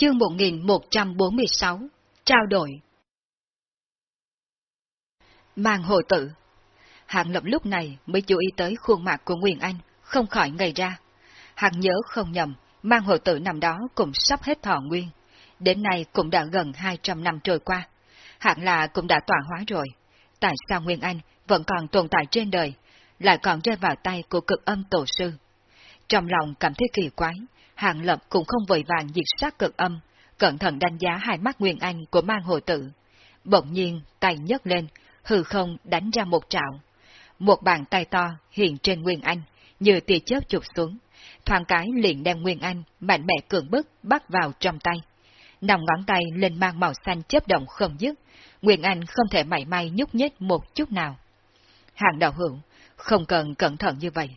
Chương 1146 Trao đổi Mang hồ tự Hạng lập lúc này mới chú ý tới khuôn mặt của Nguyên Anh, không khỏi ngây ra. Hạng nhớ không nhầm, mang hồ tự năm đó cũng sắp hết thọ nguyên. Đến nay cũng đã gần 200 năm trôi qua. Hạng là cũng đã tỏa hóa rồi. Tại sao Nguyên Anh vẫn còn tồn tại trên đời, lại còn rơi vào tay của cực âm tổ sư? Trong lòng cảm thấy kỳ quái, Hàng Lập cũng không vội vàng diệt sát cực âm, cẩn thận đánh giá hai mắt Nguyên Anh của mang hồ tử. Bỗng nhiên, tay nhấc lên, hư không đánh ra một trạo. Một bàn tay to hiện trên Nguyên Anh, như tia chớp chụp xuống. Thoáng cái liền đem Nguyên Anh mạnh mẽ cường bức bắt vào trong tay. Nòng ngón tay lên mang màu xanh chớp động không dứt, Nguyên Anh không thể mảy may nhúc nhích một chút nào. Hàng đạo hữu, không cần cẩn thận như vậy.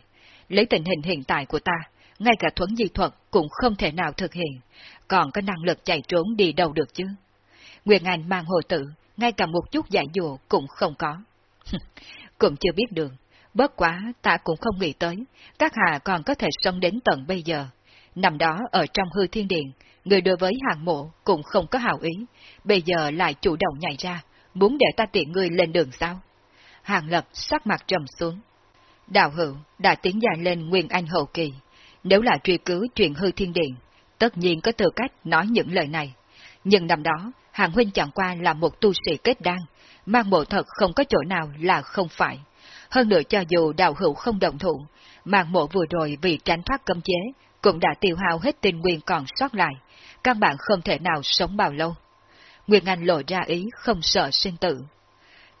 Lấy tình hình hiện tại của ta, ngay cả thuấn di thuật cũng không thể nào thực hiện, còn có năng lực chạy trốn đi đâu được chứ. Nguyên Anh mang hồ tử, ngay cả một chút giải dụa cũng không có. cũng chưa biết đường, bất quá ta cũng không nghĩ tới, các hạ còn có thể sống đến tận bây giờ. Nằm đó ở trong hư thiên điện, người đối với hàng mộ cũng không có hào ý, bây giờ lại chủ động nhảy ra, muốn để ta tiện người lên đường sao? Hàng lập sắc mặt trầm xuống. Đạo hữu đã tiến dài lên Nguyên Anh hậu kỳ, nếu là truy cứu chuyện hư thiên điện, tất nhiên có tư cách nói những lời này. Nhưng năm đó, Hàng Huynh chẳng qua là một tu sĩ kết đan, mang bộ thật không có chỗ nào là không phải. Hơn nữa cho dù đạo hữu không động thủ, mang mộ vừa rồi vì tránh thoát cấm chế, cũng đã tiêu hao hết tinh nguyên còn sót lại, căn bản không thể nào sống bao lâu. Nguyên Anh lộ ra ý không sợ sinh tử.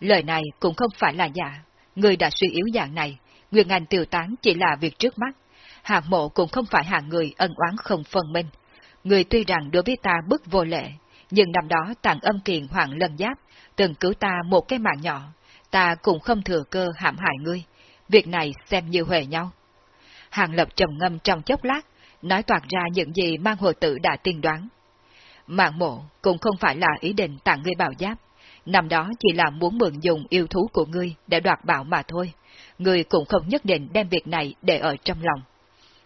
Lời này cũng không phải là giả, người đã suy yếu dạng này, Nguyên Anh tiêu tán chỉ là việc trước mắt, hạng mộ cũng không phải hạng người ân oán không phân minh. Người tuy rằng đối với ta bức vô lệ, nhưng năm đó tặng âm kiền hoàng lân giáp, từng cứu ta một cái mạng nhỏ, ta cũng không thừa cơ hãm hại ngươi. Việc này xem như huề nhau. Hàng lập trầm ngâm trong chốc lát, nói toạt ra những gì mang hồ tử đã tiên đoán. Mạng mộ cũng không phải là ý định tặng ngươi bảo giáp, năm đó chỉ là muốn mượn dùng yêu thú của ngươi để đoạt bảo mà thôi. Ngươi cũng không nhất định đem việc này để ở trong lòng.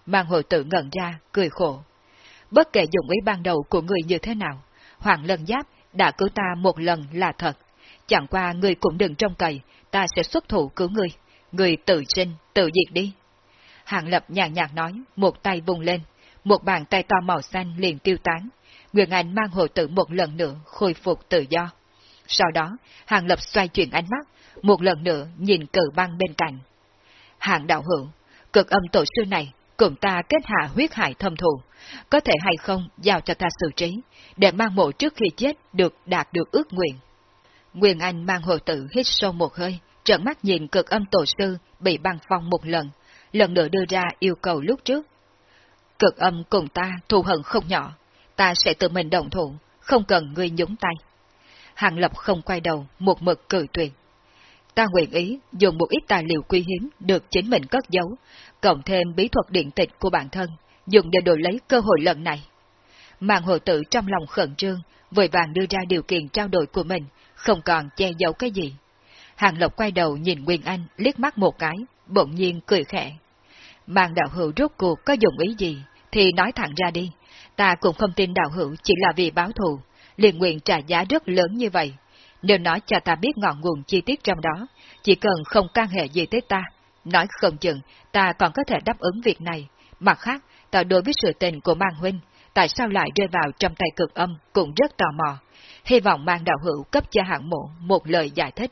Mang hồi tự ngẩn ra, cười khổ. Bất kể dụng ý ban đầu của người như thế nào, Hoàng Lân Giáp đã cứu ta một lần là thật. Chẳng qua người cũng đừng trông cậy, ta sẽ xuất thủ cứu người. Người tự sinh, tự diệt đi. Hàng Lập nhàn nhạt nói, một tay vùng lên, một bàn tay to màu xanh liền tiêu tán. Nguyện Anh mang hồi tử một lần nữa khôi phục tự do. Sau đó, Hàng Lập xoay chuyển ánh mắt, một lần nữa nhìn cử băng bên cạnh. Hàng đạo hữu, cực âm tổ sư này cùng ta kết hạ huyết hại thâm thù, có thể hay không giao cho ta xử trí, để mang mộ trước khi chết được đạt được ước nguyện. Nguyên Anh mang hồ tử hít sâu một hơi, trợn mắt nhìn cực âm tổ sư bị băng phong một lần, lần nữa đưa ra yêu cầu lúc trước. Cực âm cùng ta thù hận không nhỏ, ta sẽ tự mình động thủ, không cần ngươi nhúng tay. Hàng Lập không quay đầu, một mực cười tuyệt ta nguyện ý dùng một ít tài liệu quý hiếm được chính mình cất giấu, cộng thêm bí thuật điện tịch của bản thân, dùng để đổi lấy cơ hội lần này. Mạng hồ tử trong lòng khẩn trương, vội vàng đưa ra điều kiện trao đổi của mình, không còn che giấu cái gì. Hàng Lộc quay đầu nhìn Nguyên Anh liếc mắt một cái, bỗng nhiên cười khẽ. Mạng đạo hữu rốt cuộc có dùng ý gì, thì nói thẳng ra đi. Ta cũng không tin đạo hữu chỉ là vì báo thù, liền nguyện trả giá rất lớn như vậy, nếu nói cho ta biết ngọn nguồn chi tiết trong đó, chỉ cần không can hệ gì tới ta, nói không chừng ta còn có thể đáp ứng việc này. Mặt khác, ta đối với sự tình của mang huynh, tại sao lại rơi vào trong tay cực âm cũng rất tò mò. Hy vọng mang đạo hữu cấp cho hạng mộ một lời giải thích.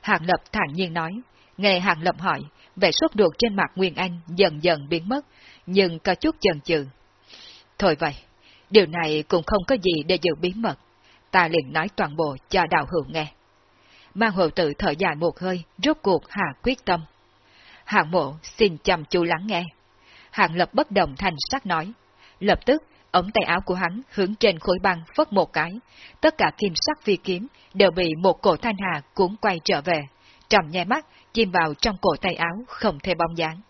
Hạng lập thản nhiên nói, nghe hạng lập hỏi, vẻ sốt ruột trên mặt Nguyên Anh dần dần biến mất, nhưng có chút chần chừ. Thôi vậy, điều này cũng không có gì để giữ bí mật ta liền nói toàn bộ cho đạo hữu nghe. Mang hộ tử thở dài một hơi, rốt cuộc hạ quyết tâm. Hạng mộ xin chăm chú lắng nghe. Hạng lập bất động thành sắc nói. Lập tức, ống tay áo của hắn hướng trên khối băng phất một cái. Tất cả kim sắc phi kiếm đều bị một cổ thanh hà cuốn quay trở về. Trầm nhai mắt, chìm vào trong cổ tay áo không thể bóng dáng.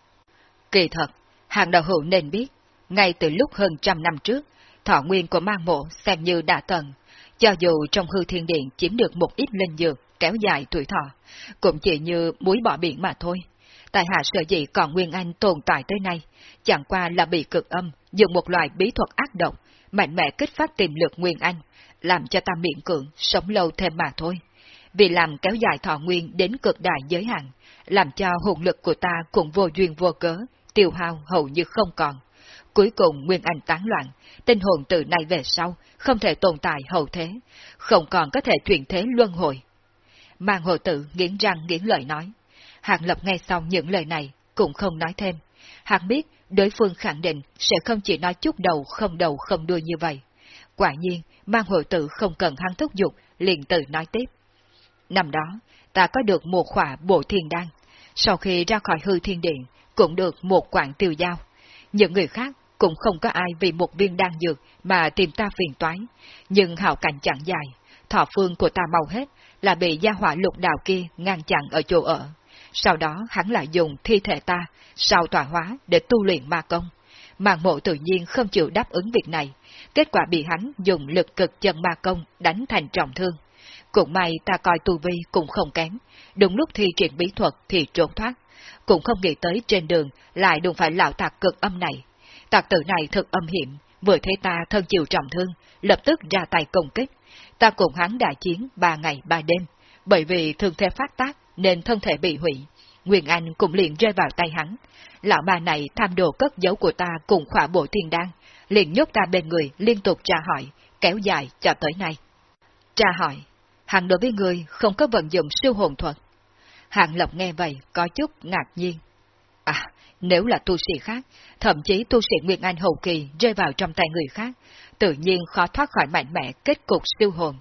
Kỳ thật, hạng đạo hữu nên biết, ngay từ lúc hơn trăm năm trước, thọ nguyên của mang mộ xem như đã tận, cho dù trong hư thiên điện chiếm được một ít linh dược kéo dài tuổi thọ, cũng chỉ như muối bỏ biển mà thôi. tại hạ sở dĩ còn Nguyên Anh tồn tại tới nay, chẳng qua là bị cực âm dùng một loại bí thuật ác độc, mạnh mẽ kích phát tiềm lực Nguyên Anh, làm cho ta miễn cưỡng sống lâu thêm mà thôi. Vì làm kéo dài thọ nguyên đến cực đại giới hạn, làm cho hồn lực của ta cũng vô duyên vô cớ, tiêu hao hầu như không còn. Cuối cùng Nguyên Anh tán loạn, tinh hồn từ nay về sau không thể tồn tại hậu thế, không còn có thể chuyển thế luân hồi. Mang hồ tự nghiến răng nghiến lời nói. hạng Lập nghe xong những lời này, cũng không nói thêm. hạng biết đối phương khẳng định sẽ không chỉ nói chút đầu không đầu không đuôi như vậy. Quả nhiên, mang hội tự không cần hắn thúc giục, liền tự nói tiếp. Năm đó, ta có được một khỏa bộ thiên đan. Sau khi ra khỏi hư thiên điện, cũng được một quảng tiêu giao. Những người khác cũng không có ai vì một viên đan dược mà tìm ta phiền toái. Nhưng hào cảnh chẳng dài, thọ phương của ta mau hết, là bị gia hỏa lục đạo kia ngăn chặn ở chỗ ở. Sau đó hắn lại dùng thi thể ta, sao tỏa hóa để tu luyện ma công. Mạng mộ tự nhiên không chịu đáp ứng việc này, kết quả bị hắn dùng lực cực chân ma công đánh thành trọng thương. Cũng may ta coi tu vi cũng không kém, đúng lúc thi triển bí thuật thì trốn thoát. Cũng không nghĩ tới trên đường lại đụng phải lão tạc cực âm này. Tạc tử này thật âm hiểm, vừa thấy ta thân chịu trọng thương, lập tức ra tay công kích. Ta cùng hắn đại chiến ba ngày ba đêm, bởi vì thương thế phát tác nên thân thể bị hủy. Nguyên Anh cũng liền rơi vào tay hắn. Lão bà này tham đồ cất giấu của ta cùng khỏa bộ thiên đan, liền nhốt ta bên người liên tục tra hỏi, kéo dài cho tới nay. Tra hỏi, hạng đối với người không có vận dụng siêu hồn thuật. Hạng Lộc nghe vậy có chút ngạc nhiên. À, nếu là tu sĩ khác, thậm chí tu sĩ Nguyên Anh hậu kỳ rơi vào trong tay người khác, tự nhiên khó thoát khỏi mạnh mẽ kết cục siêu hồn.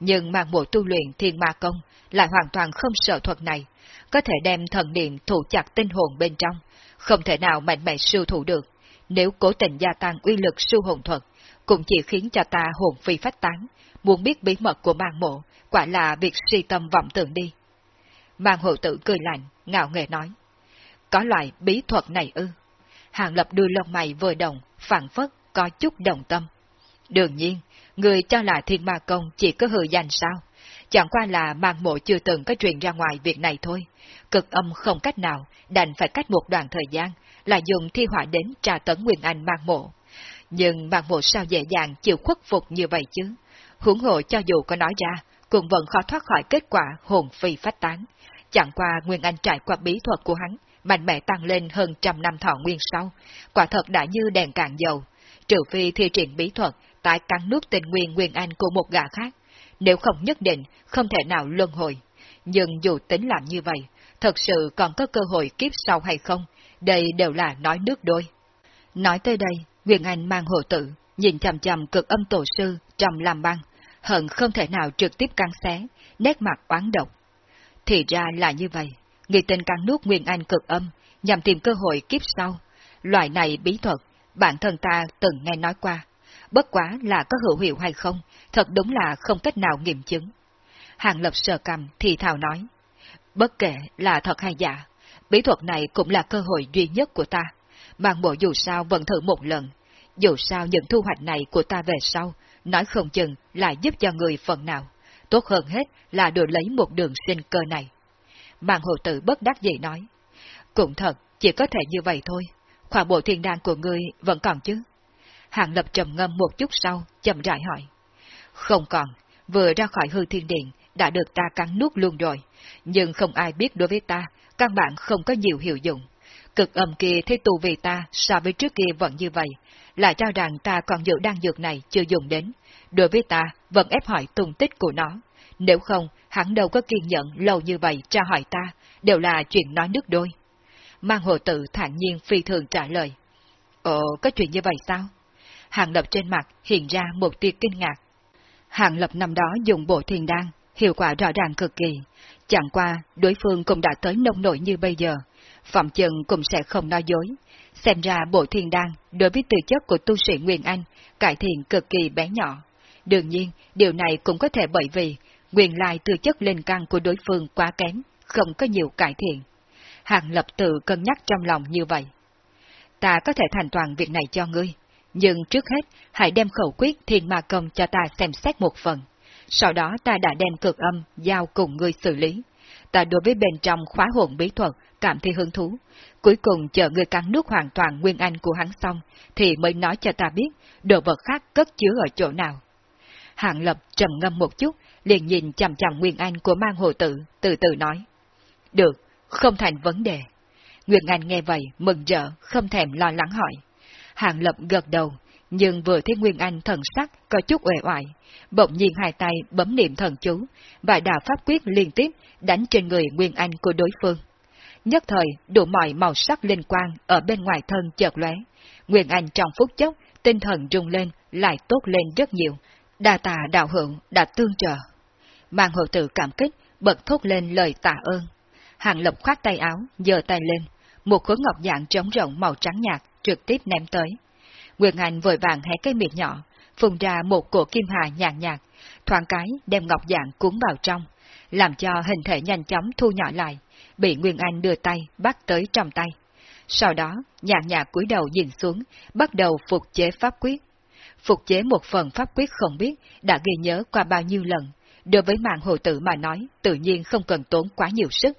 Nhưng mang bộ tu luyện thiên ma công lại hoàn toàn không sợ thuật này, có thể đem thần niệm thủ chặt tinh hồn bên trong, không thể nào mạnh mẽ siêu thủ được. Nếu cố tình gia tăng uy lực siêu hồn thuật, cũng chỉ khiến cho ta hồn phi phách tán, muốn biết bí mật của mang mộ, quả là việc suy tâm vọng tưởng đi. Mang hộ tử cười lạnh, ngạo nghề nói. Có loại bí thuật này ư? Hàng lập đưa lông mày vừa đồng, phản phất, có chút đồng tâm. Đương nhiên, người cho là thiên ma công chỉ có hư danh sao? Chẳng qua là mang mộ chưa từng có truyền ra ngoài việc này thôi. Cực âm không cách nào, đành phải cách một đoạn thời gian, là dùng thi họa đến trà tấn Nguyên Anh mang mộ. Nhưng mang mộ sao dễ dàng chịu khuất phục như vậy chứ? Huống hộ cho dù có nói ra, cũng vẫn khó thoát khỏi kết quả hồn phi phách tán. Chẳng qua Nguyên Anh trải qua bí thuật của hắn, mạnh mẽ tăng lên hơn trăm năm thọ nguyên sau, quả thật đã như đèn cạn dầu. Trừ phi thi triển bí thuật, tại cắn nước tình nguyên Nguyên Anh của một gã khác, nếu không nhất định không thể nào luân hồi. Nhưng dù tính làm như vậy, thật sự còn có cơ hội kiếp sau hay không, đây đều là nói nước đôi. Nói tới đây, Nguyên Anh mang hộ tử, nhìn chằm chằm cực âm tổ sư trong làm băng, hận không thể nào trực tiếp căng xé, nét mặt oán độc. Thì ra là như vậy, người tên cắn nuốt Nguyên Anh cực âm, nhằm tìm cơ hội kiếp sau. Loại này bí thuật, bản thân ta từng nghe nói qua, bất quá là có hữu hiệu hay không, thật đúng là không cách nào nghiệm chứng. Hàng lập sờ cầm thì thào nói, bất kể là thật hay giả, bí thuật này cũng là cơ hội duy nhất của ta, mang bộ dù sao vẫn thử một lần, dù sao những thu hoạch này của ta về sau, nói không chừng là giúp cho người phần nào, tốt hơn hết là đổi lấy một đường sinh cơ này. Mạng hồ tử bất đắc dĩ nói, cũng thật, chỉ có thể như vậy thôi, khoa bộ thiên đan của ngươi vẫn còn chứ. hạng lập trầm ngâm một chút sau, chậm rãi hỏi. Không còn, vừa ra khỏi hư thiên điện, đã được ta cắn nuốt luôn rồi, nhưng không ai biết đối với ta, căn bản không có nhiều hiệu dụng. Cực âm kia thấy tù vì ta so với trước kia vẫn như vậy, lại cho rằng ta còn giữ đan dược này chưa dùng đến. Đối với ta, vẫn ép hỏi tung tích của nó. Nếu không, hắn đâu có kiên nhẫn lâu như vậy tra hỏi ta, đều là chuyện nói nước đôi. Mang hồ tự thản nhiên phi thường trả lời. Ồ, có chuyện như vậy sao? Hàng Lập trên mặt hiện ra một tia kinh ngạc. Hàng Lập năm đó dùng bộ thiền đan, hiệu quả rõ ràng cực kỳ. Chẳng qua, đối phương cũng đã tới nông nổi như bây giờ. Phạm Trần cũng sẽ không nói dối. Xem ra bộ thiền đan đối với tư chất của tu sĩ Nguyên Anh cải thiện cực kỳ bé nhỏ. Đương nhiên, điều này cũng có thể bởi vì Quyền lai từ chất lên căn của đối phương quá kém, không có nhiều cải thiện. Hàng lập tự cân nhắc trong lòng như vậy. Ta có thể thành toàn việc này cho ngươi, nhưng trước hết, hãy đem khẩu quyết thiên ma công cho ta xem xét một phần. Sau đó ta đã đem cực âm, giao cùng ngươi xử lý. ta đối với bên trong khóa hồn bí thuật cảm thấy hứng thú. Cuối cùng chờ người cắn nước hoàn toàn nguyên anh của hắn xong, thì mới nói cho ta biết đồ vật khác cất chứa ở chỗ nào. Hạng Lập trầm ngâm một chút, liền nhìn chằm chằm nguyên anh của mang hồ tử, từ từ nói. Được, không thành vấn đề. Nguyên Anh nghe vậy, mừng rỡ, không thèm lo lắng hỏi. Hạng Lập gật đầu, nhưng vừa thấy Nguyên Anh thần sắc có chút uể oải, bỗng nhiên hai tay bấm niệm thần chú, và đạo pháp quyết liên tiếp đánh trên người Nguyên Anh của đối phương. Nhất thời, đủ mọi màu sắc liên quan ở bên ngoài thân chợt lóe. Nguyên Anh trong phút chốc, tinh thần rung lên, lại tốt lên rất nhiều đà tà đạo hữu đã tương trợ. Mạng hộ tử cảm kích, bật thốt lên lời tạ ơn. Hàng Lập khoát tay áo, giơ tay lên, một khối ngọc dạng trống rộng màu trắng nhạt trực tiếp ném tới. Nguyệt Anh vội vàng hé cái miệng nhỏ, phun ra một cổ kim hà nhàn nhạt, thoáng cái đem ngọc dạng cuốn vào trong, làm cho hình thể nhanh chóng thu nhỏ lại, bị Nguyên Anh đưa tay bắt tới trong tay. Sau đó, nhàn nhạt cúi đầu nhìn xuống, bắt đầu phục chế pháp quyết. Phục chế một phần pháp quyết không biết đã ghi nhớ qua bao nhiêu lần, đối với mạng hồ tử mà nói tự nhiên không cần tốn quá nhiều sức.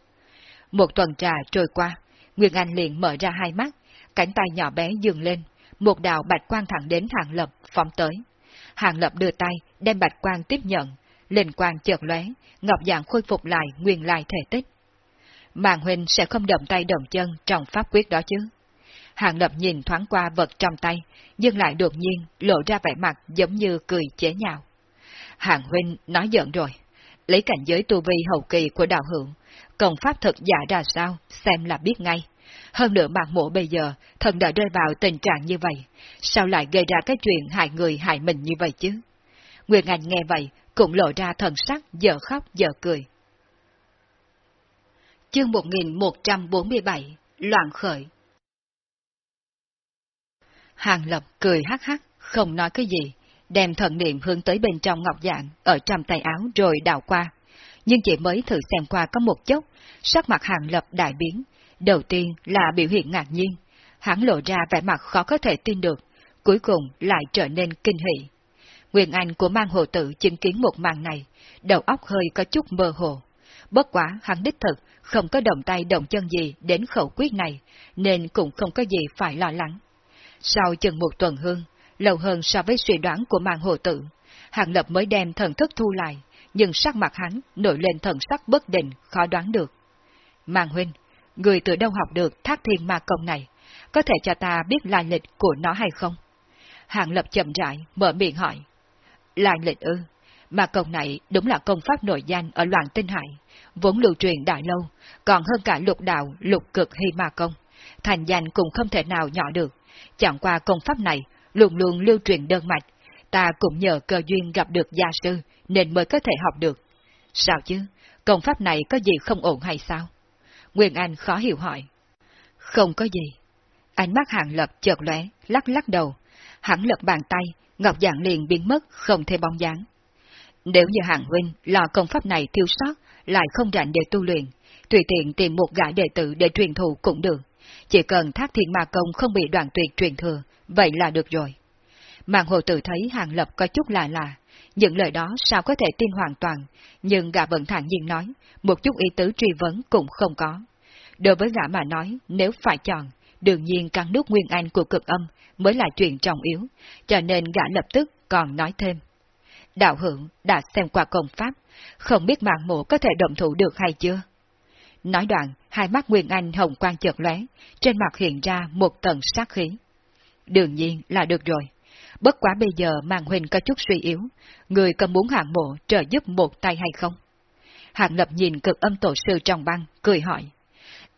Một tuần trà trôi qua, Nguyên Anh liền mở ra hai mắt, cánh tay nhỏ bé dừng lên, một đạo bạch quang thẳng đến Hàng Lập phóng tới. Hàng Lập đưa tay, đem bạch quang tiếp nhận, lên quang chợt lóe, ngọc dạng khôi phục lại nguyên lai thể tích. Màng huynh sẽ không động tay động chân trong pháp quyết đó chứ. Hàng Lập nhìn thoáng qua vật trong tay, nhưng lại đột nhiên lộ ra vẻ mặt giống như cười chế nhạo. Hàng huynh nói giận rồi, lấy cảnh giới tu vi hậu kỳ của đạo hữu, công pháp thật giả ra sao, xem là biết ngay. Hơn nữa mạng mộ bây giờ, thần đã rơi vào tình trạng như vậy, sao lại gây ra cái chuyện hại người hại mình như vậy chứ? Nguyệt Anh nghe vậy, cũng lộ ra thần sắc giờ khóc giờ cười. Chương 1147 Loạn khởi Hàng Lập cười hắc hắc, không nói cái gì, đem thần niệm hướng tới bên trong ngọc dạng, ở trong tay áo rồi đào qua. Nhưng chỉ mới thử xem qua có một chốc, sắc mặt Hàng Lập đại biến, Đầu tiên là biểu hiện ngạc nhiên, hắn lộ ra vẻ mặt khó có thể tin được, cuối cùng lại trở nên kinh hỉ. Nguyên Anh của mang hồ tử chứng kiến một màn này, đầu óc hơi có chút mơ hồ. Bất quá hắn đích thực, không có động tay động chân gì đến khẩu quyết này, nên cũng không có gì phải lo lắng. Sau chừng một tuần hương, lâu hơn so với suy đoán của mạng hồ tử, Hàng Lập mới đem thần thức thu lại, nhưng sắc mặt hắn nổi lên thần sắc bất định, khó đoán được. Mạng huynh, người từ đâu học được thác thiên ma công này, có thể cho ta biết lai lịch của nó hay không? Hạng lập chậm rãi, mở miệng hỏi. Lai lịch ư? Ma công này đúng là công pháp nổi danh ở loạn tinh hải, vốn lưu truyền đại lâu, còn hơn cả lục đạo, lục cực hy ma công. Thành danh cũng không thể nào nhỏ được, chẳng qua công pháp này luôn luôn lưu truyền đơn mạch, ta cũng nhờ cơ duyên gặp được gia sư nên mới có thể học được. Sao chứ? Công pháp này có gì không ổn hay sao? Nguyên Anh khó hiểu hỏi. Không có gì. Ánh mắt hàng lập chợt lóe, lắc lắc đầu. Hắn lật bàn tay, ngọc dạng liền biến mất, không thể bóng dáng. Nếu như hạng huynh lo công pháp này thiếu sót, lại không rảnh để tu luyện, tùy tiện tìm một gã đệ tử để truyền thụ cũng được. Chỉ cần thác thiên ma công không bị đoạn tuyệt truyền thừa, vậy là được rồi. Mạng hồ tử thấy hàng lập có chút lạ lạ, những lời đó sao có thể tin hoàn toàn, nhưng gã vẫn thản nhiên nói, một chút ý tứ truy vấn cũng không có. Đối với gã mà nói, nếu phải chọn, đương nhiên căn nước nguyên anh của cực âm mới là chuyện trọng yếu, cho nên gã lập tức còn nói thêm. Đạo hưởng đã xem qua công pháp, không biết mạng mộ có thể động thủ được hay chưa? Nói đoạn, hai mắt Nguyên Anh hồng quang chợt lóe, trên mặt hiện ra một tầng sát khí. Đương nhiên là được rồi. Bất quá bây giờ màn huynh có chút suy yếu, người có muốn hạng mộ trợ giúp một tay hay không? Hạng lập nhìn cực âm tổ sư trong băng, cười hỏi.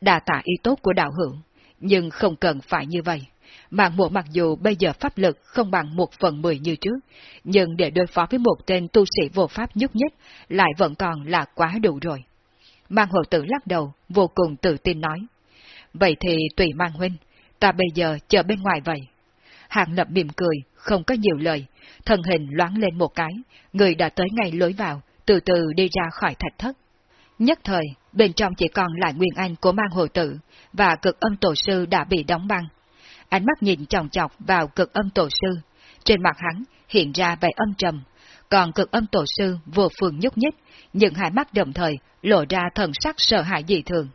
Đà tạ ý tốt của đạo hữu, nhưng không cần phải như vậy. Mạng mộ mặc dù bây giờ pháp lực không bằng một phần mười như trước, nhưng để đối phó với một tên tu sĩ vô pháp nhúc nhích lại vẫn còn là quá đủ rồi. Mang hộ tử lắc đầu, vô cùng tự tin nói. Vậy thì tùy mang huynh, ta bây giờ chờ bên ngoài vậy. Hàng lập mỉm cười, không có nhiều lời, thân hình loáng lên một cái, người đã tới ngay lối vào, từ từ đi ra khỏi thạch thất. Nhất thời, bên trong chỉ còn lại Nguyên Anh của mang hồ tử, và cực âm tổ sư đã bị đóng băng. Ánh mắt nhìn chòng chọc vào cực âm tổ sư, trên mặt hắn hiện ra vẻ âm trầm, còn cực âm tổ sư vô phương nhúc nhích, những hai mắt đồng thời lộ ra thần sắc sợ hãi dị thường.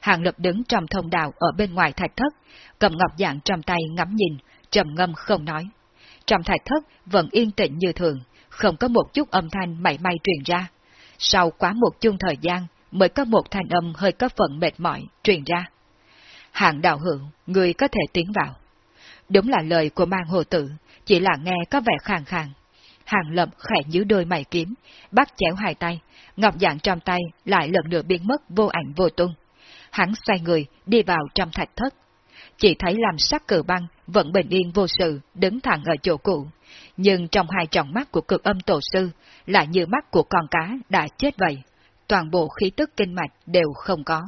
Hàng lập đứng trong thông đạo ở bên ngoài thạch thất, cầm ngọc dạng trong tay ngắm nhìn, trầm ngâm không nói. Trong thạch thất vẫn yên tĩnh như thường, không có một chút âm thanh mảy may truyền ra. Sau quá một chung thời gian, mới có một thanh âm hơi có phần mệt mỏi truyền ra. Hạng đạo hữu, người có thể tiến vào. Đúng là lời của mang hồ tử, chỉ là nghe có vẻ khàn khàn. Hàng lập khẽ nhíu đôi mày kiếm, bắt chéo hai tay, ngọc dạng trong tay lại lần nữa biến mất vô ảnh vô tung. Hắn xoay người, đi vào trong thạch thất. Chỉ thấy làm sắc cử băng vẫn bình yên vô sự, đứng thẳng ở chỗ cũ. Nhưng trong hai tròng mắt của cực âm tổ sư, lại như mắt của con cá đã chết vậy. Toàn bộ khí tức kinh mạch đều không có.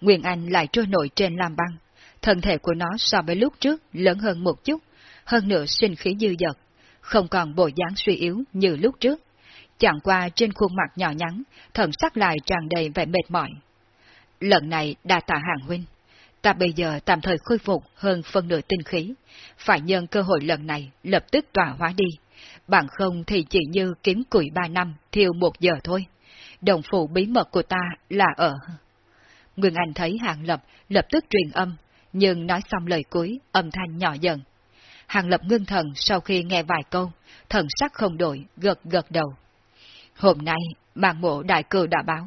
Nguyên Anh lại trôi nổi trên lam băng. Thân thể của nó so với lúc trước lớn hơn một chút, hơn nữa sinh khí dư dật, không còn bộ dáng suy yếu như lúc trước. Chẳng qua trên khuôn mặt nhỏ nhắn, thần sắc lại tràn đầy vẻ mệt mỏi. Lần này đa tạ hàng huynh. Ta bây giờ tạm thời khôi phục hơn phân nửa tinh khí, phải nhân cơ hội lần này lập tức tỏa hóa đi, bằng không thì chỉ như kiếm củi ba năm thiêu một giờ thôi. Đồng phụ bí mật của ta là ở... Nguyên Anh thấy Hàng Lập lập tức truyền âm, nhưng nói xong lời cuối, âm thanh nhỏ dần. Hàng Lập ngưng thần sau khi nghe vài câu, thần sắc không đổi, gật gật đầu. Hôm nay, mạng mộ đại cử đã báo,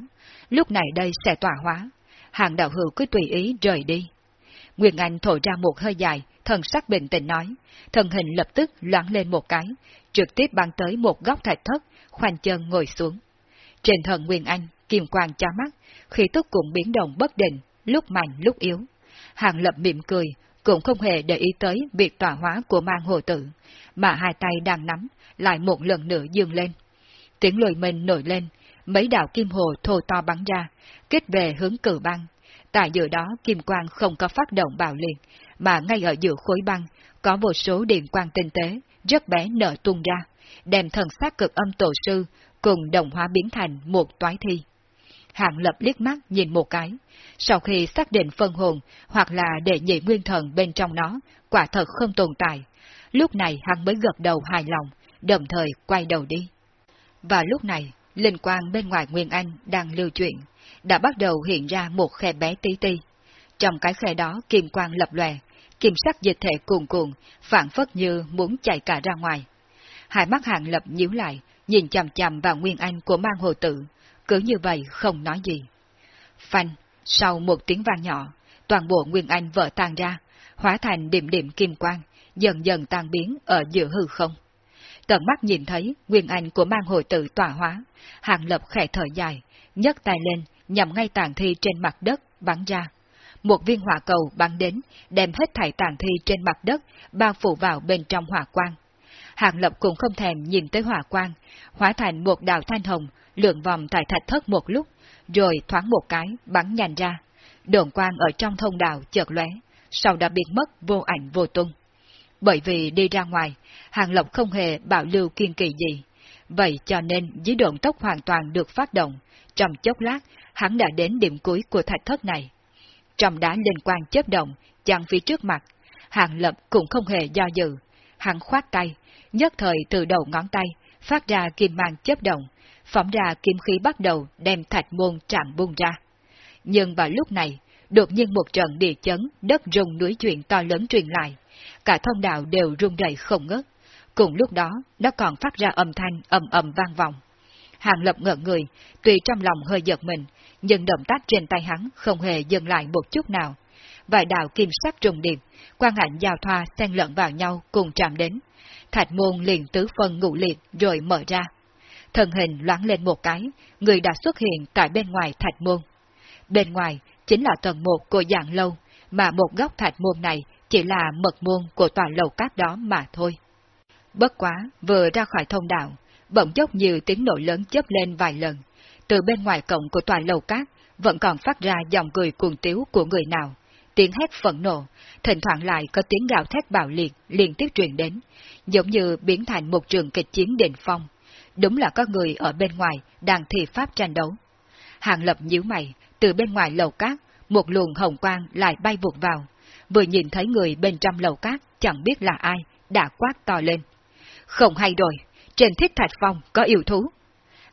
lúc này đây sẽ tỏa hóa, hàng đạo hữu cứ tùy ý rời đi. Nguyên Anh thổi ra một hơi dài, thần sắc bình tĩnh nói, thần hình lập tức loãng lên một cái, trực tiếp băng tới một góc thạch thất, khoanh chân ngồi xuống. Trên thần Nguyên Anh, kim quang chá mắt, khí tức cũng biến động bất định, lúc mạnh lúc yếu. Hàng lập mỉm cười, cũng không hề để ý tới việc tỏa hóa của mang hồ tử, mà hai tay đang nắm, lại một lần nữa dương lên. Tiếng lùi mình nổi lên, mấy đạo kim hồ thô to bắn ra, kết về hướng cử băng. Tại giữa đó kim quang không có phát động bạo liệt, mà ngay ở giữa khối băng có một số điện quang tinh tế, rất bé nở tung ra, đem thần sát cực âm tổ sư cùng đồng hóa biến thành một toái thi. Hạng lập liếc mắt nhìn một cái, sau khi xác định phân hồn hoặc là đệ nhị nguyên thần bên trong nó, quả thật không tồn tại. Lúc này hắn mới gật đầu hài lòng, đồng thời quay đầu đi. Và lúc này, linh quang bên ngoài Nguyên Anh đang lưu chuyện đã bắt đầu hiện ra một khe bé tí ti. Trong cái khe đó kim quang lập lòe, kim sắc dịch thể cuồn cuộn, phản phất như muốn chạy cả ra ngoài. Hai mắt hạng lập nhíu lại, nhìn chằm chằm vào Nguyên Anh của mang hồ tử, cứ như vậy không nói gì. Phanh, sau một tiếng vang nhỏ, toàn bộ Nguyên Anh vỡ tan ra, hóa thành điểm điểm kim quang, dần dần tan biến ở giữa hư không. Tận mắt nhìn thấy Nguyên Anh của mang hồi tự tỏa hóa, hàng lập khẽ thở dài, nhấc tay lên, nhằm ngay tàn thi trên mặt đất, bắn ra. Một viên hỏa cầu bắn đến, đem hết thảy tàn thi trên mặt đất, bao phủ vào bên trong hỏa quang. Hàng lập cũng không thèm nhìn tới hỏa quang, hóa thành một đạo thanh hồng, lượn vòng tại thạch thất một lúc, rồi thoáng một cái, bắn nhanh ra. Đồn quang ở trong thông đạo chợt lóe, sau đã biến mất vô ảnh vô tung. Bởi vì đi ra ngoài, Hàng Lộc không hề bảo lưu kiên kỳ gì, vậy cho nên dưới độn tốc hoàn toàn được phát động. Trong chốc lát, hắn đã đến điểm cuối của thạch thất này. Trong đá lên quang chớp động, chặn phía trước mặt, Hàng Lập cũng không hề do dự. Hắn khoát tay, nhất thời từ đầu ngón tay, phát ra kim mang chớp động, phóng ra kim khí bắt đầu đem thạch môn chạm bung ra. Nhưng vào lúc này, đột nhiên một trận địa chấn, đất rung núi chuyện to lớn truyền lại. Cả thông đạo đều rung rẩy không ngớt. Cùng lúc đó, nó còn phát ra âm thanh ầm ầm vang vọng. Hàng lập ngỡ người, tuy trong lòng hơi giật mình, nhưng động tác trên tay hắn không hề dừng lại một chút nào. Vài đạo kim sắc trùng điệp, quan ảnh giao thoa xen lẫn vào nhau cùng chạm đến. Thạch môn liền tứ phân ngũ liệt rồi mở ra. Thần hình loáng lên một cái, người đã xuất hiện tại bên ngoài thạch môn. Bên ngoài chính là tầng một của dạng lâu, mà một góc thạch môn này chỉ là mật môn của tòa lầu cát đó mà thôi. Bất quá, vừa ra khỏi thông đạo, bỗng chốc nhiều tiếng nổ lớn chớp lên vài lần. Từ bên ngoài cổng của tòa lầu cát, vẫn còn phát ra dòng cười cuồng tiếu của người nào. Tiếng hét phẫn nộ, thỉnh thoảng lại có tiếng gào thét bạo liệt liên tiếp truyền đến, giống như biến thành một trường kịch chiến đỉnh phong. Đúng là có người ở bên ngoài đang thi pháp tranh đấu. Hàng lập nhíu mày, từ bên ngoài lầu cát, một luồng hồng quang lại bay vụt vào. Vừa nhìn thấy người bên trong lầu cát, chẳng biết là ai, đã quát to lên. Không hay rồi, trên thiết thạch phong có yêu thú.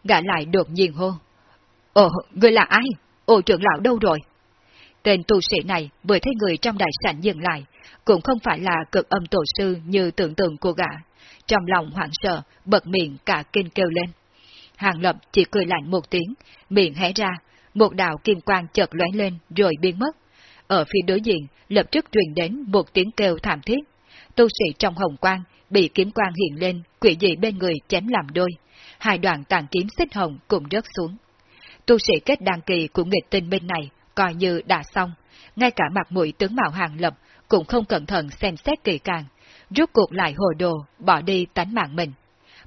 Gã lại đột nhiên hô. Ồ, người là ai? Ồ trưởng lão đâu rồi? Tên tu sĩ này vừa thấy người trong đại sảnh dừng lại, cũng không phải là cực âm tổ sư như tưởng tượng của gã. Trong lòng hoảng sợ, bật miệng cả kinh kêu lên. Hàng lập chỉ cười lạnh một tiếng, miệng hé ra, một đạo kim quang chợt lóe lên rồi biến mất. Ở phía đối diện, lập tức truyền đến một tiếng kêu thảm thiết. Tu sĩ trong hồng quang bị kiếm quang hiện lên, quỷ dị bên người chém làm đôi. Hai đoạn tàn kiếm xích hồng cũng rớt xuống. Tu sĩ kết đăng kỳ của nghịch tinh bên này coi như đã xong, ngay cả mặt mũi tướng mạo hàng lập cũng không cẩn thận xem xét kỳ càng, rút cuộc lại hồ đồ, bỏ đi tánh mạng mình.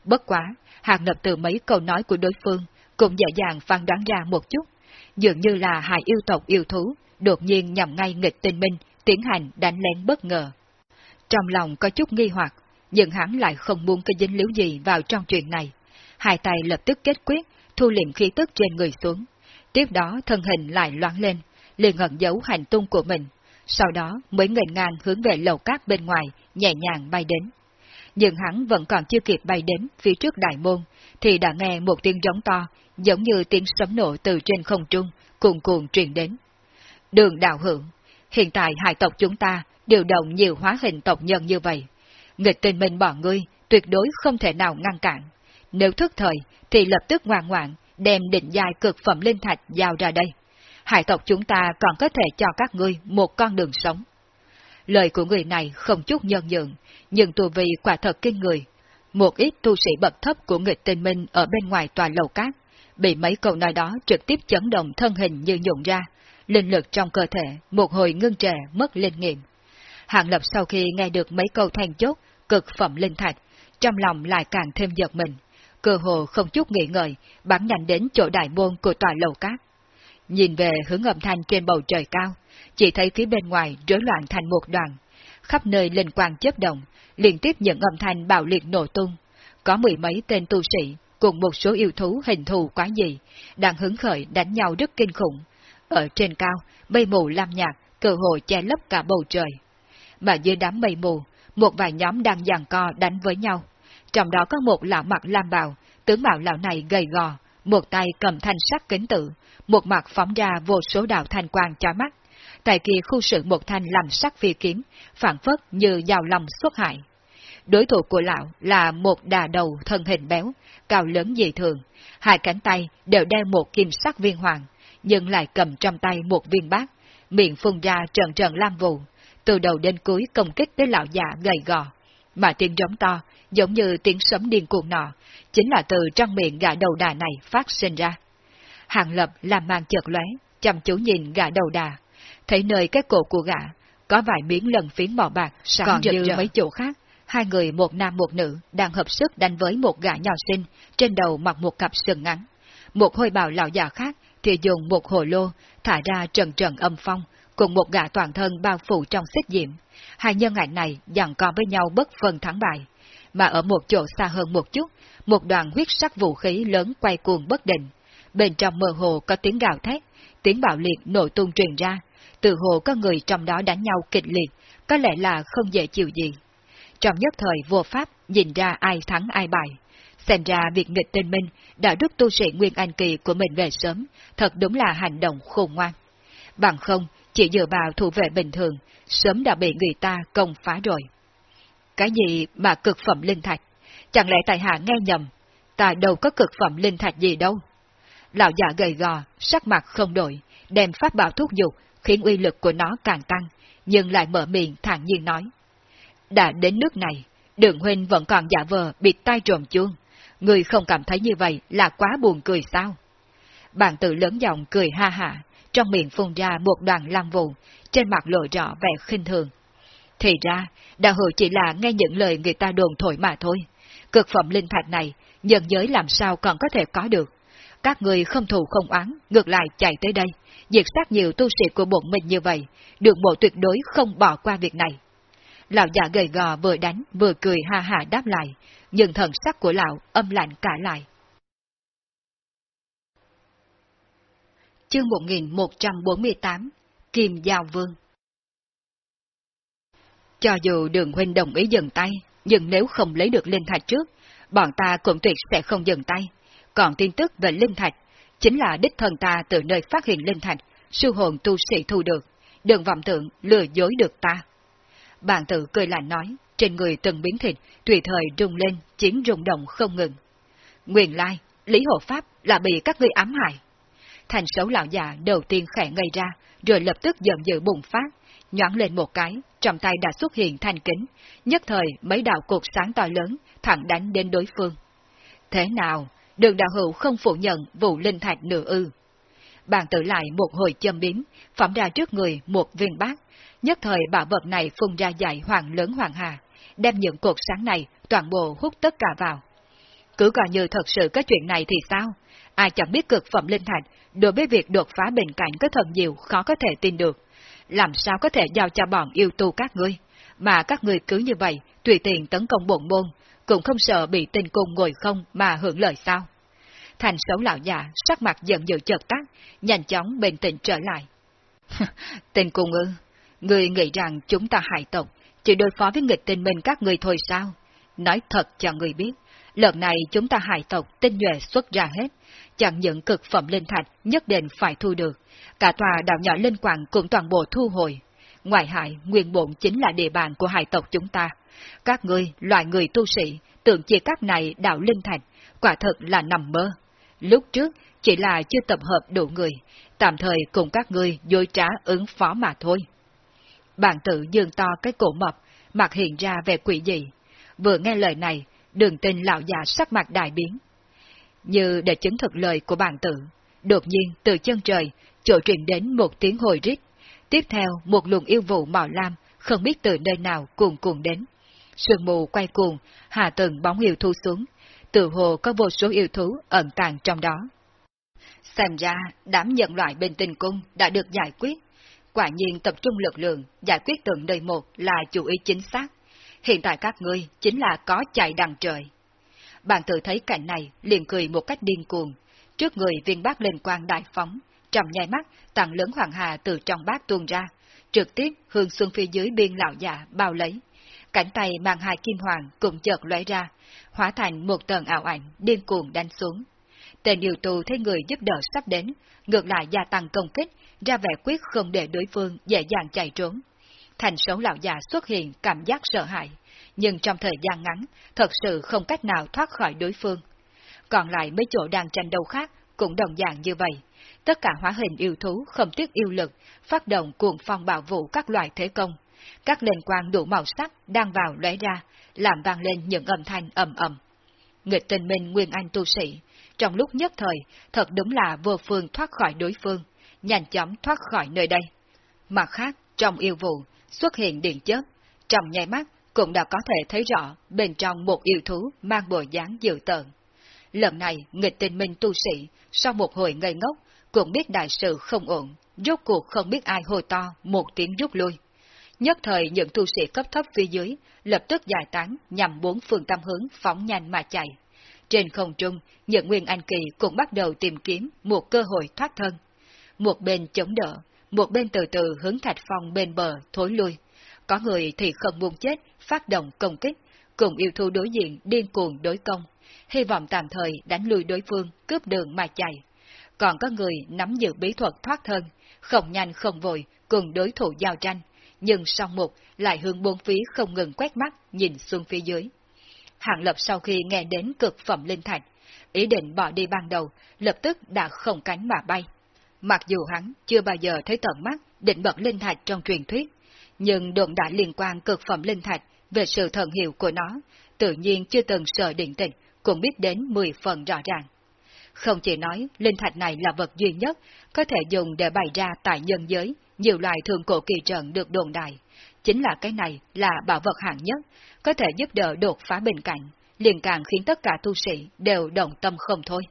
Bất quá, hàng lập từ mấy câu nói của đối phương cũng dễ dàng phán đoán ra một chút, dường như là hài yêu tộc yêu thú, đột nhiên nhằm ngay nghịch tinh minh, tiến hành đánh lén bất ngờ. Trong lòng có chút nghi hoặc, nhưng hắn lại không muốn cái dính líu gì vào trong chuyện này. Hai tay lập tức kết quyết, thu liệm khí tức trên người xuống. Tiếp đó thân hình lại loáng lên, liền ẩn giấu hành tung của mình, sau đó mới ngẩng ngang hướng về lầu cát bên ngoài, nhẹ nhàng bay đến. Nhưng hắn vẫn còn chưa kịp bay đến phía trước đại môn, thì đã nghe một tiếng giống to, giống như tiếng sấm nổ từ trên không trung, cuồn cuộn truyền đến. Đường đạo hưởng, hiện tại hai tộc chúng ta điều động nhiều hóa hình tộc nhân như vậy. Nghịch tình mình bọn ngươi tuyệt đối không thể nào ngăn cản. Nếu thức thời thì lập tức ngoan ngoãn đem định giai cực phẩm linh thạch giao ra đây. Hải tộc chúng ta còn có thể cho các ngươi một con đường sống. Lời của người này không chút nhân nhượng, nhưng tu vi quả thật kinh người. Một ít tu sĩ bậc thấp của nghịch tinh minh ở bên ngoài tòa lầu cát, bị mấy câu nói đó trực tiếp chấn động thân hình như nhộn ra, linh lực trong cơ thể một hồi ngưng trệ mất linh nghiệm. Hạng Lập sau khi nghe được mấy câu thanh chốt, cực phẩm linh thạch, trong lòng lại càng thêm giật mình, cơ hồ không chút nghĩ ngợi, bắn nhanh đến chỗ đại môn của tòa lầu cát. Nhìn về hướng âm thanh trên bầu trời cao, chỉ thấy phía bên ngoài rối loạn thành một đoàn, khắp nơi linh quang chớp động, liên tiếp những âm thanh bạo liệt nổ tung. Có mười mấy tên tu sĩ cùng một số yêu thú hình thù quá dị, đang hứng khởi đánh nhau rất kinh khủng. Ở trên cao, mây mù lam nhạt, cơ hội che lấp cả bầu trời. Mà dưới đám mây mù, một vài nhóm đang giằng co đánh với nhau. Trong đó có một lão mặt lam bào, tướng mạo lão này gầy gò, một tay cầm thanh sắc kính tự, một mặt phóng ra vô số đạo thanh quang chói mắt. Tại kia khu sự một thanh làm sắc phi kiếm, phản phất như dao lòng xuất hại. Đối thủ của lão là một đà đầu thân hình béo, cao lớn dị thường, hai cánh tay đều đeo một kim sắc viên hoàng, nhưng lại cầm trong tay một viên bát, miệng phun ra trần trần lam vụ, từ đầu đến cuối công kích tới lão già gầy gò. Mà tiếng giống to, giống như tiếng sấm điên cuồng nọ, chính là từ trong miệng gã đầu đà này phát sinh ra. Hàng lập làm màn chợt lóe, chăm chú nhìn gã đầu đà, thấy nơi cái cổ của gã, có vài miếng lần phiến mỏ bạc sáng Còn như mấy chỗ khác, hai người một nam một nữ đang hợp sức đánh với một gã nhỏ xinh, trên đầu mặc một cặp sừng ngắn. Một hôi bào lão già khác thì dùng một hồ lô thả ra trần trần âm phong, cùng một gã toàn thân bao phủ trong xích diệm. Hai nhân ảnh này dàn co với nhau bất phân thắng bại. Mà ở một chỗ xa hơn một chút, một đoàn huyết sắc vũ khí lớn quay cuồng bất định. Bên trong mơ hồ có tiếng gào thét, tiếng bạo liệt nổ tung truyền ra. Từ hồ có người trong đó đánh nhau kịch liệt, có lẽ là không dễ chịu gì. Trong nhất thời vô pháp nhìn ra ai thắng ai bại. Xem ra việc nghịch tên minh đã rút tu sĩ Nguyên Anh Kỳ của mình về sớm, thật đúng là hành động khôn ngoan. Bằng không, chỉ dựa vào thủ vệ bình thường, sớm đã bị người ta công phá rồi. Cái gì mà cực phẩm linh thạch? Chẳng lẽ tại hạ nghe nhầm? Ta đâu có cực phẩm linh thạch gì đâu. Lão già gầy gò, sắc mặt không đổi, đem phát bảo thuốc dục, khiến uy lực của nó càng tăng, nhưng lại mở miệng thản nhiên nói. Đã đến nước này, đường huynh vẫn còn giả vờ bịt tay trộm chuông. Người không cảm thấy như vậy là quá buồn cười sao? Bạn tự lớn giọng cười ha hả, trong miệng phun ra một đoàn lăng vụ, trên mặt lộ rõ vẻ khinh thường. Thì ra, đạo hữu chỉ là nghe những lời người ta đồn thổi mà thôi. Cực phẩm linh thạch này, nhân giới làm sao còn có thể có được. Các người không thù không oán, ngược lại chạy tới đây, diệt sát nhiều tu sĩ của bọn mình như vậy, được bộ tuyệt đối không bỏ qua việc này. Lão già gầy gò vừa đánh vừa cười ha ha đáp lại, nhưng thần sắc của lão âm lạnh cả lại. Chương 1148 Kim Giao Vương Cho dù đường huynh đồng ý dừng tay, nhưng nếu không lấy được linh thạch trước, bọn ta cũng tuyệt sẽ không dừng tay. Còn tin tức về linh thạch, chính là đích thân ta từ nơi phát hiện linh thạch, sư hồn tu sĩ thu được, đừng vọng tưởng lừa dối được ta. Bạn tự cười lạnh nói, trên người từng biến thịt, tùy thời rung lên, chiến rung động không ngừng. Nguyên lai, Lý Hộ Pháp là bị các ngươi ám hại. Thành xấu lão già đầu tiên khẽ ngây ra, rồi lập tức giận dữ bùng phát, nhoảng lên một cái, trong tay đã xuất hiện thanh kính, nhất thời mấy đạo cột sáng to lớn, thẳng đánh đến đối phương. Thế nào, đường đạo hữu không phủ nhận vụ linh thạch nửa ư. Bàn tự lại một hồi châm biếm, phẩm ra trước người một viên bát, nhất thời bảo vật này phun ra dạy hoàng lớn hoàng hà, đem những cột sáng này toàn bộ hút tất cả vào. Cứ coi như thật sự có chuyện này thì sao? Ai chẳng biết cực phẩm linh thạch, đối với việc đột phá bình cảnh có thần diệu khó có thể tin được. Làm sao có thể giao cho bọn yêu tu các ngươi? Mà các ngươi cứ như vậy, tùy tiện tấn công bổn môn, cũng không sợ bị tình cung ngồi không mà hưởng lợi sao? Thành xấu lão già, sắc mặt giận dữ chợt tắt, nhanh chóng bình tĩnh trở lại. tình cung ư, người nghĩ rằng chúng ta hại tộc, chỉ đối phó với nghịch tình mình các người thôi sao? Nói thật cho người biết, lần này chúng ta hải tộc tinh nhuệ xuất ra hết, chẳng những cực phẩm linh thạch nhất định phải thu được, cả tòa đảo nhỏ linh quảng cũng toàn bộ thu hồi. ngoại hại, nguyên bổn chính là địa bàn của hải tộc chúng ta. Các ngươi, loại người tu sĩ, tưởng chia các này đảo linh thạch, quả thật là nằm mơ. Lúc trước, chỉ là chưa tập hợp đủ người, tạm thời cùng các ngươi dối trá ứng phó mà thôi. Bạn tự dương to cái cổ mập, mặt hiện ra vẻ quỷ dị. Vừa nghe lời này, đường tình lão già sắc mặt đại biến. Như để chứng thực lời của bản tự, đột nhiên từ chân trời, chỗ truyền đến một tiếng hồi rít. Tiếp theo một luồng yêu vụ màu lam, không biết từ nơi nào cuồn cuộn đến. Sương mù quay cuồng, hạ từng bóng yêu thu xuống, tự hồ có vô số yêu thú ẩn tàng trong đó. Xem ra, đám nhận loại bên tình cung đã được giải quyết. Quả nhiên tập trung lực lượng, giải quyết từng nơi một là chủ ý chính xác. Hiện tại các ngươi chính là có chạy đằng trời. Bạn tự thấy cảnh này liền cười một cách điên cuồng. Trước người viên bác lên quang đại phóng, trầm nhai mắt, tặng lớn hoàng hà từ trong bát tuôn ra, trực tiếp hướng xuân phía dưới biên lão già bao lấy. Cảnh tay mang hai kim hoàng cùng chợt lóe ra, hóa thành một tầng ảo ảnh điên cuồng đánh xuống. Tên điều tù thấy người giúp đỡ sắp đến, ngược lại gia tăng công kích, ra vẻ quyết không để đối phương dễ dàng chạy trốn. Thành số lão già xuất hiện cảm giác sợ hãi, nhưng trong thời gian ngắn, thật sự không cách nào thoát khỏi đối phương. Còn lại mấy chỗ đang tranh đấu khác cũng đồng dạng như vậy. Tất cả hóa hình yêu thú không tiếc yêu lực, phát động cuồng phong bảo vụ các loại thế công. Các lên quang đủ màu sắc đang vào lóe ra, làm vang lên những âm thanh ầm ầm. Nghịch tình minh Nguyên Anh tu sĩ, trong lúc nhất thời, thật đúng là vô phương thoát khỏi đối phương, nhanh chóng thoát khỏi nơi đây. Mặt khác, trong yêu vụ, xuất hiện điện chớp, trong nháy mắt cũng đã có thể thấy rõ bên trong một yêu thú mang bộ dáng dữ tợn. Lần này, nghịch tình minh tu sĩ, sau một hồi ngây ngốc, cũng biết đại sự không ổn, rốt cuộc không biết ai hô to một tiếng rút lui. Nhất thời những tu sĩ cấp thấp phía dưới lập tức giải tán nhằm bốn phương tâm hướng phóng nhanh mà chạy. Trên không trung, những nguyên anh kỳ cũng bắt đầu tìm kiếm một cơ hội thoát thân. Một bên chống đỡ, một bên từ từ hướng thạch phong bên bờ thối lui. Có người thì không muốn chết, phát động công kích, cùng yêu thú đối diện điên cuồng đối công, hy vọng tạm thời đánh lui đối phương, cướp đường mà chạy. Còn có người nắm giữ bí thuật thoát thân, không nhanh không vội, cùng đối thủ giao tranh, nhưng song một, lại hướng bốn phía không ngừng quét mắt nhìn xuống phía dưới. Hạng Lập sau khi nghe đến cực phẩm linh thạch, ý định bỏ đi ban đầu, lập tức đã không cánh mà bay. Mặc dù hắn chưa bao giờ thấy tận mắt định bậc linh thạch trong truyền thuyết, nhưng đồn đại liên quan cực phẩm linh thạch về sự thần hiệu của nó, tự nhiên chưa từng sợ định tịch, cũng biết đến 10 phần rõ ràng. Không chỉ nói linh thạch này là vật duy nhất có thể dùng để bày ra tại nhân giới nhiều loài thường cổ kỳ trận được đồn đại. Chính là cái này là bảo vật hạng nhất, có thể giúp đỡ đột phá bên cạnh, liền càng khiến tất cả tu sĩ đều đồng tâm không thôi.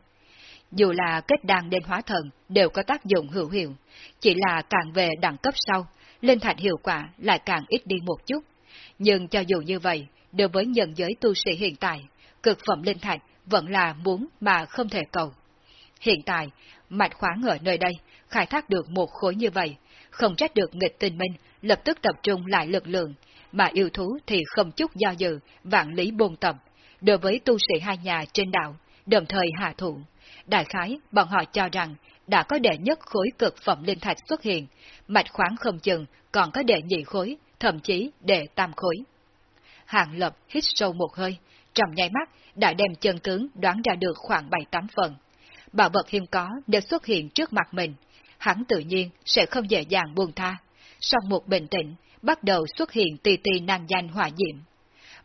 Dù là kết đan đến hóa thần đều có tác dụng hữu hiệu, chỉ là càng về đẳng cấp sau, linh thạch hiệu quả lại càng ít đi một chút. Nhưng cho dù như vậy, đối với nhân giới tu sĩ hiện tại, cực phẩm linh thạch vẫn là muốn mà không thể cầu. Hiện tại, mạch khoáng ở nơi đây, khai thác được một khối như vậy, không trách được nghịch tình minh, lập tức tập trung lại lực lượng, mà yêu thú thì không chút do dự, vạn lý bồn tập, đối với tu sĩ hai nhà trên đảo, đồng thời hạ thủ. Đại khái, bọn họ cho rằng đã có đệ nhất khối cực phẩm linh thạch xuất hiện, mạch khoáng không chừng còn có đệ nhị khối, thậm chí đệ tam khối. Hàng Lập hít sâu một hơi, trong nháy mắt đã đem chân tướng đoán ra được khoảng 7-8 phần. Bảo vật hiếm có đều xuất hiện trước mặt mình, hắn tự nhiên sẽ không dễ dàng buông tha. Sau một bình tĩnh, bắt đầu xuất hiện tì tì nan danh hỏa diệm.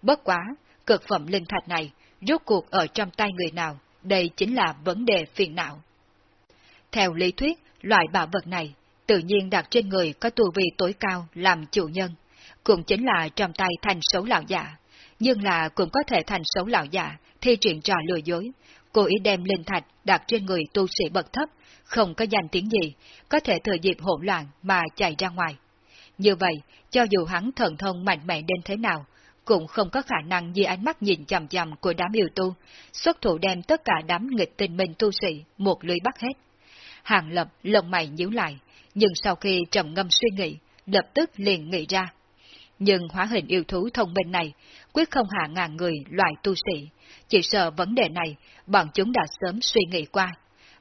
Bất quá, cực phẩm linh thạch này, rốt cuộc ở trong tay người nào, đây chính là vấn đề phiền não. Theo lý thuyết, loại bảo vật này, tự nhiên đặt trên người có tu vi tối cao làm chủ nhân, cũng chính là trong tay thành xấu lão giả, nhưng là cũng có thể thành xấu lão giả thi triển trò lừa dối, cố ý đem linh thạch đặt trên người tu sĩ bậc thấp, không có danh tiếng gì, có thể thừa dịp hỗn loạn mà chạy ra ngoài. Như vậy, cho dù hắn thần thông mạnh mẽ đến thế nào, cũng không có khả năng dưới ánh mắt nhìn chằm chằm của đám yêu tu, xuất thủ đem tất cả đám nghịch tình minh tu sĩ một lưới bắt hết. Hàng lập lông mày nhíu lại, nhưng sau khi trầm ngâm suy nghĩ, lập tức liền nghĩ ra. Nhưng hóa hình yêu thú thông minh này, quyết không hạ ngàn người loại tu sĩ, chỉ sợ vấn đề này, bọn chúng đã sớm suy nghĩ qua.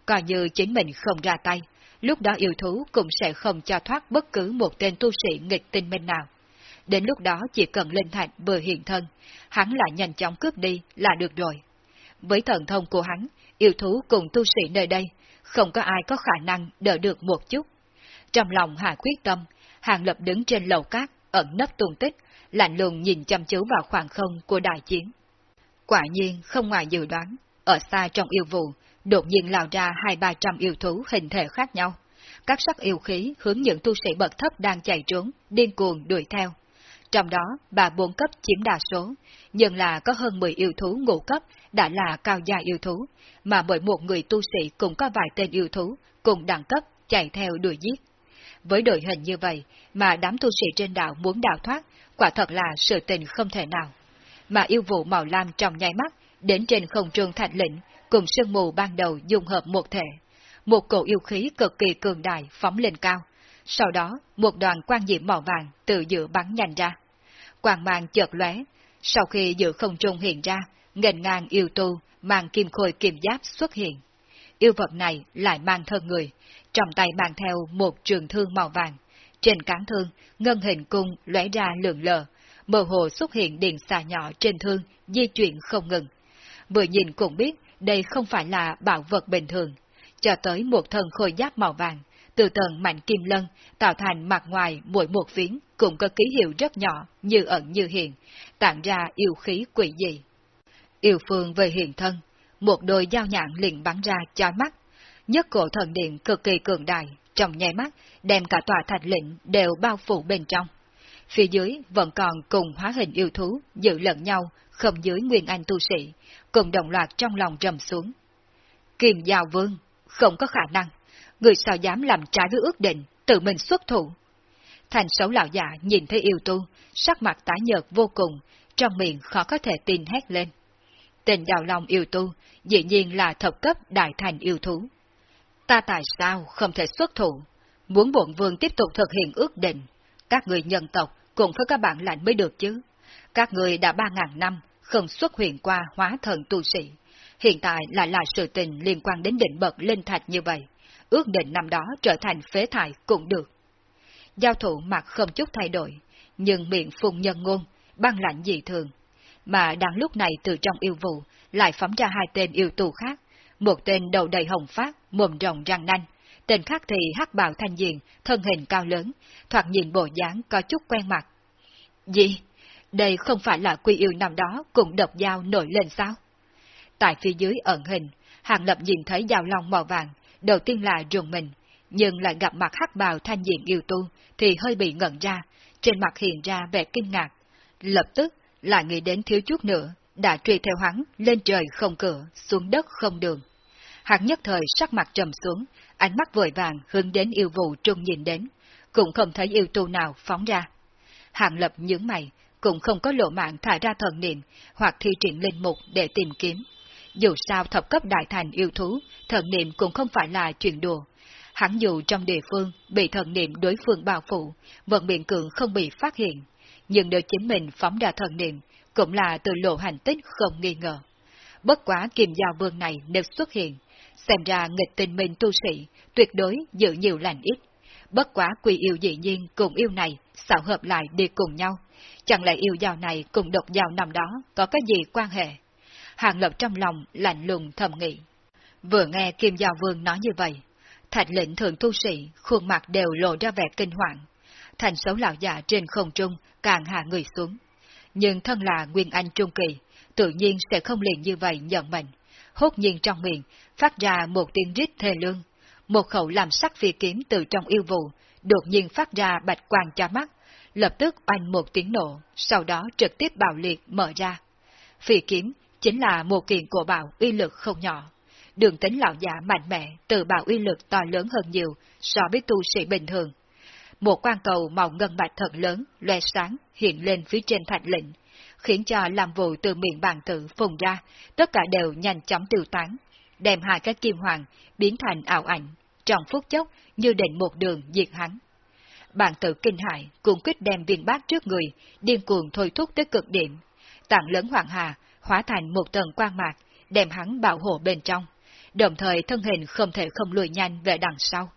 Coi như chính mình không ra tay, lúc đó yêu thú cũng sẽ không cho thoát bất cứ một tên tu sĩ nghịch tinh minh nào. Đến lúc đó chỉ cần linh thạch vừa hiện thân, hắn lại nhanh chóng cướp đi là được rồi. Với thần thông của hắn, yêu thú cùng tu sĩ nơi đây, không có ai có khả năng đỡ được một chút. Trong lòng hạ quyết tâm, hàng lập đứng trên lầu cát, ẩn nấp tung tích, lạnh lùng nhìn chăm chú vào khoảng không của đại chiến. Quả nhiên, không ngoài dự đoán, ở xa trong yêu vụ, đột nhiên lao ra hai ba trăm yêu thú hình thể khác nhau. Các sắc yêu khí hướng những tu sĩ bậc thấp đang chạy trốn, điên cuồng đuổi theo. Trong đó, bà bốn cấp chiếm đa số, nhưng là có hơn 10 yêu thú ngũ cấp đã là cao gia yêu thú, mà mỗi một người tu sĩ cũng có vài tên yêu thú cùng đẳng cấp chạy theo đuổi giết. Với đội hình như vậy mà đám tu sĩ trên đảo muốn đào thoát, quả thật là sự tình không thể nào. Mà yêu vụ màu lam trong nháy mắt, đến trên không trung thạch lĩnh, cùng sương mù ban đầu dung hợp một thể. Một cổ yêu khí cực kỳ cường đại phóng lên cao. Sau đó, một đoàn quang diễm màu vàng từ giữa bắn nhanh ra. Quang mang chợt lóe, sau khi giữa không trung hiện ra, ngần ngang yêu tu mang kim khôi kim giáp xuất hiện. Yêu vật này lại mang thân người, trong tay mang theo một trường thương màu vàng. Trên cán thương, ngân hình cung lóe ra lượng lờ, mơ hồ xuất hiện điện xà nhỏ trên thương, di chuyển không ngừng. Vừa nhìn cũng biết đây không phải là bảo vật bình thường, cho tới một thân khôi giáp màu vàng, từ tầng mạnh kim lân tạo thành mặt ngoài mỗi một phiến cũng có ký hiệu rất nhỏ, như ẩn như hiện, tản ra yêu khí quỷ dị. Yêu phương về hiện thân, một đôi dao nhạn liền bắn ra chói mắt, nhất cổ thần điện cực kỳ cường đại, trong nháy mắt đem cả tòa thạch lĩnh đều bao phủ bên trong. Phía dưới vẫn còn cùng hóa hình yêu thú giữ lẫn nhau, không dưới nguyên anh tu sĩ, cùng đồng loạt trong lòng trầm xuống. Kiềm giao vương, không có khả năng, người sao dám làm trái với ước định, tự mình xuất thủ. Thành xấu lão già nhìn thấy yêu tu, sắc mặt tái nhợt vô cùng, trong miệng khó có thể tin hét lên. Tình đào lòng yêu tu, dĩ nhiên là thập cấp đại thành yêu thú. Ta tại sao không thể xuất thủ? Muốn bổn vương tiếp tục thực hiện ước định, các người nhân tộc cũng phải các bạn lạnh mới được chứ. Các người đã ba ngàn năm không xuất hiện qua hóa thần tu sĩ. Hiện tại lại là sự tình liên quan đến định bậc linh thạch như vậy. Ước định năm đó trở thành phế thải cũng được. Giao thủ mặt không chút thay đổi, nhưng miệng phùng nhân ngôn, băng lạnh dị thường. Mà đang lúc này từ trong yêu vụ, lại phóng ra hai tên yêu tù khác. Một tên đầu đầy hồng phát, mồm rồng răng nanh. Tên khác thì hắc bào thanh diện, thân hình cao lớn, thoạt nhìn bộ dáng có chút quen mặt. Gì? Đây không phải là quy yêu năm đó cùng độc dao nổi lên sao? Tại phía dưới ẩn hình, Hàng Lập nhìn thấy dao long màu vàng, đầu tiên là rùng mình, nhưng lại gặp mặt hắc bào thanh diện yêu tu thì hơi bị ngẩn ra, trên mặt hiện ra vẻ kinh ngạc. Lập tức lại nghĩ đến thiếu chút nữa, đã truy theo hắn lên trời không cửa, xuống đất không đường. Hắn nhất thời sắc mặt trầm xuống, ánh mắt vội vàng hướng đến yêu vụ trung nhìn đến, cũng không thấy yêu tu nào phóng ra. hạng lập nhướng mày, cũng không có lộ mạng thả ra thần niệm hoặc thi triển linh mục để tìm kiếm. Dù sao thập cấp đại thành yêu thú, thần niệm cũng không phải là chuyện đùa. Hắn dù trong địa phương bị thần niệm đối phương bao phủ, vẫn miệng cường không bị phát hiện, nhưng nếu chính mình phóng ra thần niệm, cũng là từ lộ hành tích không nghi ngờ. Bất quá kiềm giao vương này nếu xuất hiện, xem ra nghịch tình mình tu sĩ, tuyệt đối giữ nhiều lành ít. Bất quá quỷ yêu dĩ nhiên cùng yêu này xạo hợp lại đi cùng nhau. Chẳng lẽ yêu giao này cùng độc giao năm đó có cái gì quan hệ? Hàng lập trong lòng lạnh lùng thầm nghĩ. Vừa nghe Kim Giao Vương nói như vậy, thạch lĩnh thượng tu sĩ, khuôn mặt đều lộ ra vẻ kinh hoàng. Thành xấu lão già trên không trung càng hạ người xuống. Nhưng thân là Nguyên Anh Trung Kỳ, tự nhiên sẽ không liền như vậy nhận mệnh. Hốt nhiên trong miệng, phát ra một tiếng rít thê lương. Một khẩu làm sắc phi kiếm từ trong yêu vụ, đột nhiên phát ra bạch quang cho mắt, lập tức oanh một tiếng nổ, sau đó trực tiếp bạo liệt mở ra. Phi kiếm chính là một kiện cổ bảo uy lực không nhỏ. Đường tính lão giả mạnh mẽ, từ bảo uy lực to lớn hơn nhiều so với tu sĩ bình thường. Một quan cầu màu ngân bạch thật lớn, loe sáng, hiện lên phía trên thạch lệnh, khiến cho làm vụ từ miệng bàn tử phùng ra, tất cả đều nhanh chóng tiêu tán, đem hai cái kim hoàng biến thành ảo ảnh, trong phút chốc như định một đường diệt hắn. Bàn tử kinh hại cuồng quyết đem viên bát trước người, điên cuồng thôi thúc tới cực điểm. Tạng lớn hoàng hà, hóa thành một tầng quang mạc, đem hắn bảo hộ bên trong, đồng thời thân hình không thể không lùi nhanh về đằng sau.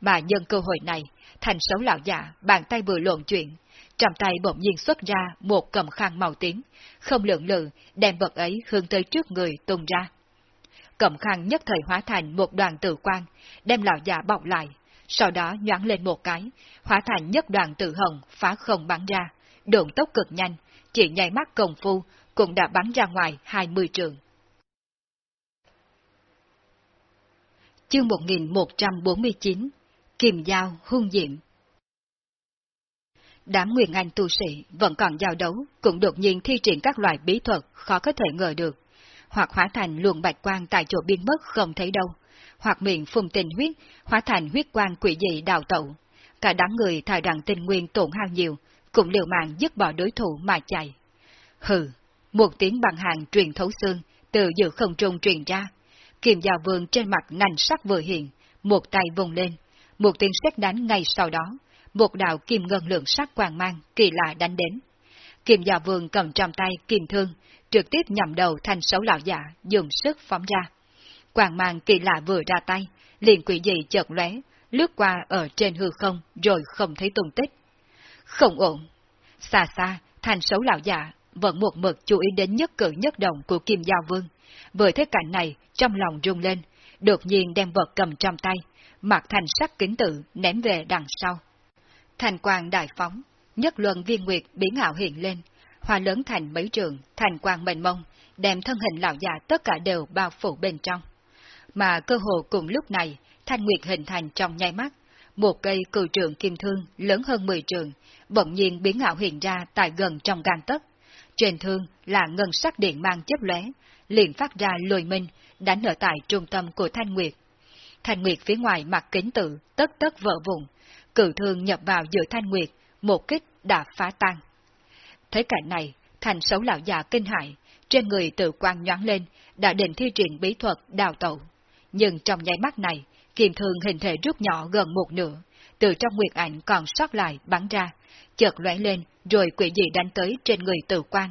Mà nhân cơ hội này, thành xấu lão giả, bàn tay vừa lộn chuyện, trong tay bỗng nhiên xuất ra một cầm khăn màu tím, không lượng lự, đem vật ấy hướng tới trước người tung ra. Cầm khăn nhất thời hóa thành một đoàn tử quang, đem lão giả bọc lại, sau đó nhoáng lên một cái, hóa thành nhất đoàn tử hồng phá không bắn ra, độn tốc cực nhanh, chỉ nhảy mắt công phu cũng đã bắn ra ngoài 20 trường. Chương 1149 Kiềm Giao Hung Diệm Đám Nguyên Anh tu sĩ vẫn còn giao đấu, cũng đột nhiên thi triển các loại bí thuật khó có thể ngờ được, hoặc hóa thành luồng bạch quang tại chỗ biến mất không thấy đâu, hoặc miệng phun tình huyết, hóa thành huyết quang quỷ dị đào tẩu. Cả đám người thải đoạn tình nguyên tổn hao nhiều, cũng liều mạng dứt bỏ đối thủ mà chạy. Hừ, một tiếng bằng hàng truyền thấu xương, từ giữa không trung truyền ra. Kiềm giao vương trên mặt nành sắc vừa hiện, một tay vùng lên, một tiếng xét đánh ngay sau đó, một đạo kim ngân lượng sắc quang mang kỳ lạ đánh đến. Kiềm giao vương cầm trong tay kim thương, trực tiếp nhằm đầu thành xấu lão giả, dùng sức phóng ra. Quang mang kỳ lạ vừa ra tay, liền quỷ dị chợt lóe, lướt qua ở trên hư không rồi không thấy tung tích. Không ổn. Xa xa, thành xấu lão giả vẫn một mực chú ý đến nhất cử nhất động của Kim Giao Vương. Vừa thấy cảnh này, trong lòng rung lên, đột nhiên đem vật cầm trong tay, mặc thành sắc kính tự ném về đằng sau. Thành quang đại phóng, nhất luân viên nguyệt biến ảo hiện lên, hoa lớn thành mấy trường, thành quang mênh mông, đem thân hình lão già tất cả đều bao phủ bên trong. Mà cơ hồ cùng lúc này, thanh nguyệt hình thành trong nháy mắt, một cây cừu trường kim thương lớn hơn 10 trường, bỗng nhiên biến ảo hiện ra tại gần trong gan tấc. Trên thương là ngân sắc điện mang chấp lóe, liền phát ra lùi minh, đánh ở tại trung tâm của Thanh Nguyệt. Thanh Nguyệt phía ngoài mặt kính tự, tất tất vỡ vùng, cử thương nhập vào giữa Thanh Nguyệt, một kích đã phá tan. Thấy cảnh này, thành xấu lão già kinh hại, trên người tự quan nhoáng lên, đã định thi triển bí thuật đào tẩu. Nhưng trong nháy mắt này, kiềm thương hình thể rút nhỏ gần một nửa, từ trong nguyệt ảnh còn sót lại bắn ra, chợt lóe lên rồi quỷ dị đánh tới trên người tử quan.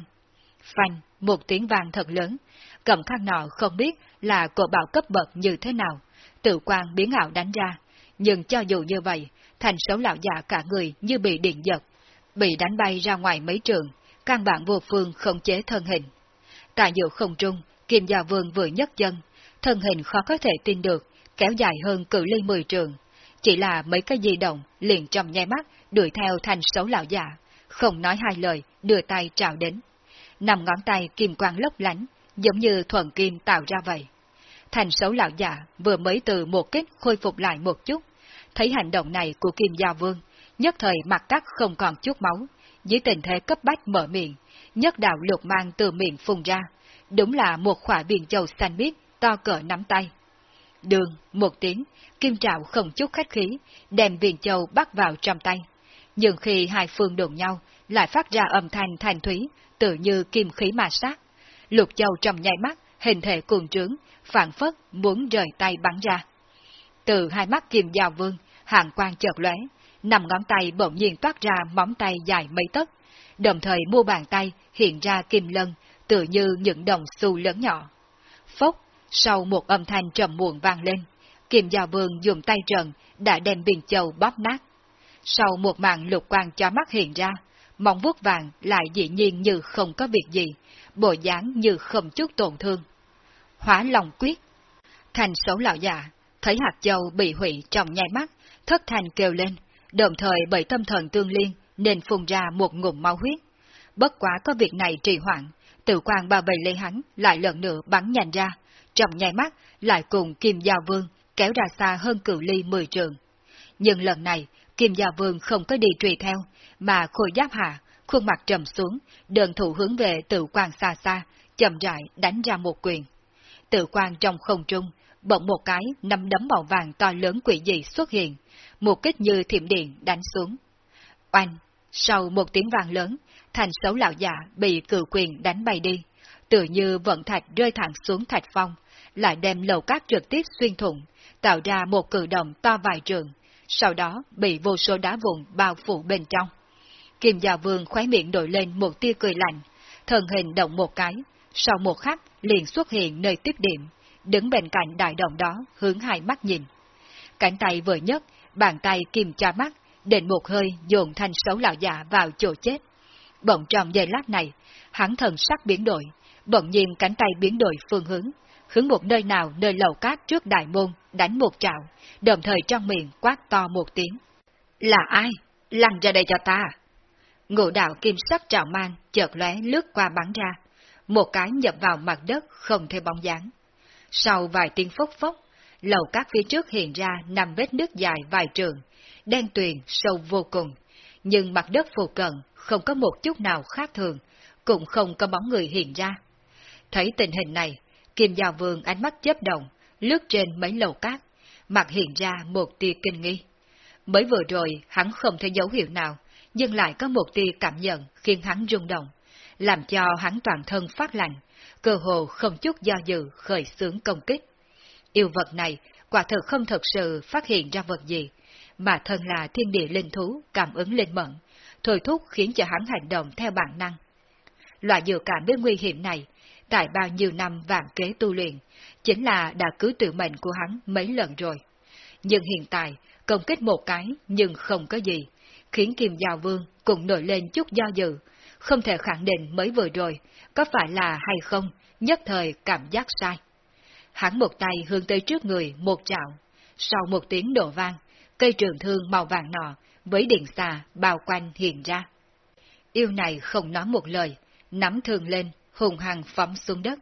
Phanh, một tiếng vang thật lớn, cầm khăn nọ không biết là cổ bảo cấp bậc như thế nào, tử quan biến ảo đánh ra, nhưng cho dù như vậy, thành xấu lão già cả người như bị điện giật, bị đánh bay ra ngoài mấy trường, căn bản vô phương không chế thân hình. Tại giữa không trung, Kim Gia Vương vừa nhấc chân, thân hình khó có thể tin được, kéo dài hơn cự ly 10 trường. Chỉ là mấy cái di động liền trong nháy mắt đuổi theo thành xấu lão già, không nói hai lời, đưa tay trào đến. Nằm ngón tay kim quang lấp lánh, giống như thuần kim tạo ra vậy. Thành xấu lão già vừa mới từ một kích khôi phục lại một chút, thấy hành động này của Kim Gia Vương, nhất thời mặt cắt không còn chút máu, dưới tình thế cấp bách mở miệng, nhất đạo lục mang từ miệng phun ra, đúng là một khỏa biển châu xanh biếc, to cỡ nắm tay. Đường, một tiếng, kim trạo không chút khách khí, đem viền châu bắt vào trong tay. Nhưng khi hai phương đụng nhau, lại phát ra âm thanh thanh thúy, tự như kim khí mà sát. Lục châu trong nháy mắt, hình thể cuồng trướng, phản phất muốn rời tay bắn ra. Từ hai mắt kim giao vương, hàng quang chợt lóe, nằm ngón tay bỗng nhiên toát ra móng tay dài mấy tấc, đồng thời mua bàn tay hiện ra kim lân, tự như những đồng xu lớn nhỏ. Phốc, sau một âm thanh trầm muộn vang lên, Kim Giao Vương dùng tay trần đã đem biển châu bóp nát. Sau một màn lục quang cho mắt hiện ra, móng vuốt vàng lại dĩ nhiên như không có việc gì, bộ dáng như không chút tổn thương. Hóa lòng quyết. Thành xấu lão già, thấy hạt châu bị hủy trong nhai mắt, thất thành kêu lên, đồng thời bởi tâm thần tương liên nên phun ra một ngụm máu huyết. Bất quá có việc này trì hoãn, tự quan bao bầy lấy hắn lại lần nữa bắn nhanh ra, trong nhai mắt lại cùng Kim Giao Vương kéo ra xa hơn cự ly mười trường. Nhưng lần này, Kim Giao Vương không có đi truy theo, mà khôi giáp hạ, khuôn mặt trầm xuống, đơn thủ hướng về tự quan xa xa, chậm rãi đánh ra một quyền. Tự quan trong không trung, bỗng một cái năm đấm màu vàng to lớn quỷ dị xuất hiện, một kích như thiểm điện đánh xuống. Oanh! Sau một tiếng vàng lớn, thành xấu lão già bị cử quyền đánh bay đi, tự như vận thạch rơi thẳng xuống thạch phong, lại đem lầu cát trực tiếp xuyên thủng, tạo ra một cử động to vài trường, sau đó bị vô số đá vụn bao phủ bên trong. Kim Gia Vương khóe miệng đổi lên một tia cười lạnh, thần hình động một cái, sau một khắc liền xuất hiện nơi tiếp điểm, đứng bên cạnh đại động đó hướng hai mắt nhìn. Cánh tay vừa nhấc, bàn tay kim cha mắt, định một hơi dồn thanh xấu lão già vào chỗ chết. Bỗng trong giây lát này, hắn thần sắc biến đổi, bỗng nhiên cánh tay biến đổi phương hướng, hướng một nơi nào nơi lầu cát trước đại môn, đánh một trạo, đồng thời trong miệng quát to một tiếng. Là ai? Lăn ra đây cho ta! Ngộ đạo kim sắc trào mang chợt lóe lướt qua bắn ra, một cái nhập vào mặt đất không thêm bóng dáng. Sau vài tiếng phốc phốc, lầu cát phía trước hiện ra nằm vết nước dài vài trường, đen tuyền sâu vô cùng, nhưng mặt đất phù cận không có một chút nào khác thường, cũng không có bóng người hiện ra. Thấy tình hình này, Kim Giao Vương ánh mắt chớp động, lướt trên mấy lầu cát, mặt hiện ra một tia kinh nghi. Mới vừa rồi hắn không thấy dấu hiệu nào, nhưng lại có một tia cảm nhận khiến hắn rung động, làm cho hắn toàn thân phát lạnh, cơ hồ không chút do dự khởi xướng công kích. Yêu vật này quả thực không thật sự phát hiện ra vật gì, mà thân là thiên địa linh thú cảm ứng linh mẫn, thôi thúc khiến cho hắn hành động theo bản năng. Loại dự cảm biết nguy hiểm này, tại bao nhiêu năm vạn kế tu luyện, chính là đã cứu tự mệnh của hắn mấy lần rồi. Nhưng hiện tại, công kích một cái nhưng không có gì, khiến Kim Giao Vương cũng nổi lên chút do dự, không thể khẳng định mới vừa rồi, có phải là hay không, nhất thời cảm giác sai. Hắn một tay hướng tới trước người một chảo sau một tiếng đổ vang, cây trường thương màu vàng nọ với điện xà bao quanh hiện ra. Yêu này không nói một lời, nắm thương lên, hùng hằng phóng xuống đất.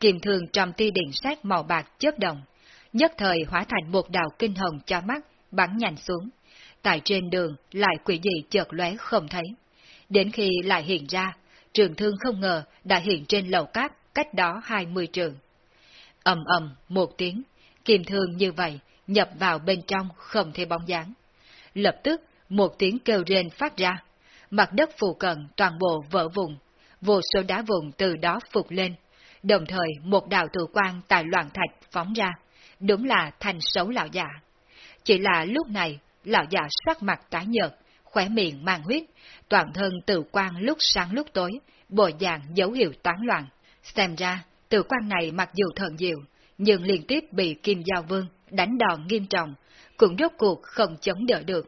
Kiềm thường trong ti điện sát màu bạc chớp động, nhất thời hóa thành một đạo kinh hồng cho mắt, bắn nhanh xuống. Tại trên đường lại quỷ dị chợt lóe không thấy. Đến khi lại hiện ra, trường thương không ngờ đã hiện trên lầu cát cách đó hai mươi trường. ầm ầm một tiếng, kiềm thương như vậy nhập vào bên trong không thấy bóng dáng. Lập tức, một tiếng kêu rên phát ra, mặt đất phù cận toàn bộ vỡ vùng, vô số đá vụn từ đó phục lên, đồng thời một đạo tử quan tại loạn thạch phóng ra, đúng là thành xấu lão già. Chỉ là lúc này, lão già sắc mặt tái nhợt, khỏe miệng mang huyết, toàn thân tử quan lúc sáng lúc tối, bộ dạng dấu hiệu toán loạn. Xem ra, tử quan này mặc dù thần diệu, nhưng liên tiếp bị Kim Giao Vương đánh đòn nghiêm trọng, cũng rốt cuộc không chống đỡ được.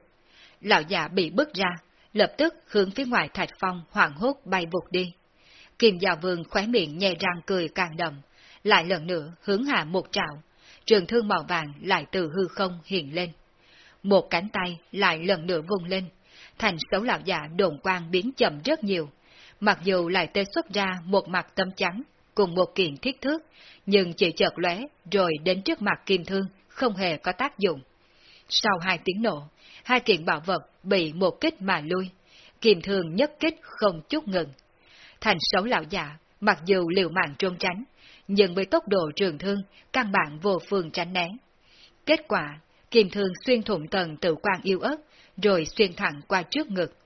Lão già bị bức ra, lập tức hướng phía ngoài thạch phong hoảng hốt bay vụt đi. Kim Giao Vương khóe miệng nhè răng cười càng đậm, lại lần nữa hướng hạ một trạo, trường thương màu vàng lại từ hư không hiện lên. Một cánh tay lại lần nữa vung lên, thành xấu lão già đồn quang biến chậm rất nhiều, mặc dù lại tê xuất ra một mặt tâm trắng, cùng một kiện thiết thước, nhưng chỉ chợt lóe rồi đến trước mặt kim thương, không hề có tác dụng. Sau hai tiếng nổ, hai kiện bảo vật bị một kích mà lui, kim thương nhất kích không chút ngừng. Thành xấu lão già, mặc dù liều mạng trốn tránh, nhưng với tốc độ trường thương, căn bản vô phương tránh né. Kết quả, kim thương xuyên thủng tầng tự quan yêu ớt, rồi xuyên thẳng qua trước ngực.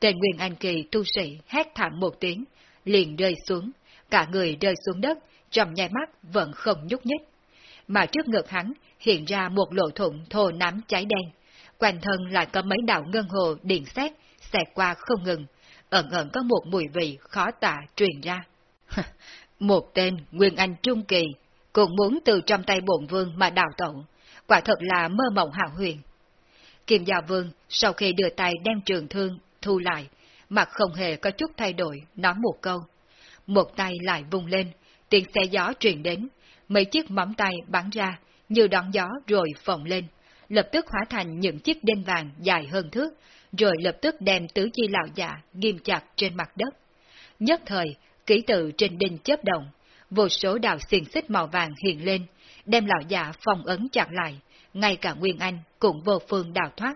Tên Nguyên Anh Kỳ tu sĩ hét thảm một tiếng, liền rơi xuống, cả người rơi xuống đất, trong nhai mắt vẫn không nhúc nhích. Mà trước ngực hắn hiện ra một lộ thủng thô nám cháy đen, quanh thân lại có mấy đạo ngân hồ điện xét xẹt qua không ngừng, ẩn ẩn có một mùi vị khó tả truyền ra. một tên Nguyên Anh Trung Kỳ cũng muốn từ trong tay bổn vương mà đào tẩu, quả thật là mơ mộng hạ huyền. Kim Gia Vương sau khi đưa tay đem trường thương thu lại, mặt không hề có chút thay đổi, nói một câu. Một tay lại vung lên, tiếng xe gió truyền đến, mấy chiếc móng tay bắn ra, như đón gió rồi phồng lên, lập tức hóa thành những chiếc đinh vàng dài hơn thước, rồi lập tức đem tứ chi lão già ghim chặt trên mặt đất. Nhất thời, ký tự trên đinh chớp động, vô số đạo xiềng xích màu vàng hiện lên, đem lão già phòng ấn chặt lại, ngay cả Nguyên Anh cũng vô phương đào thoát.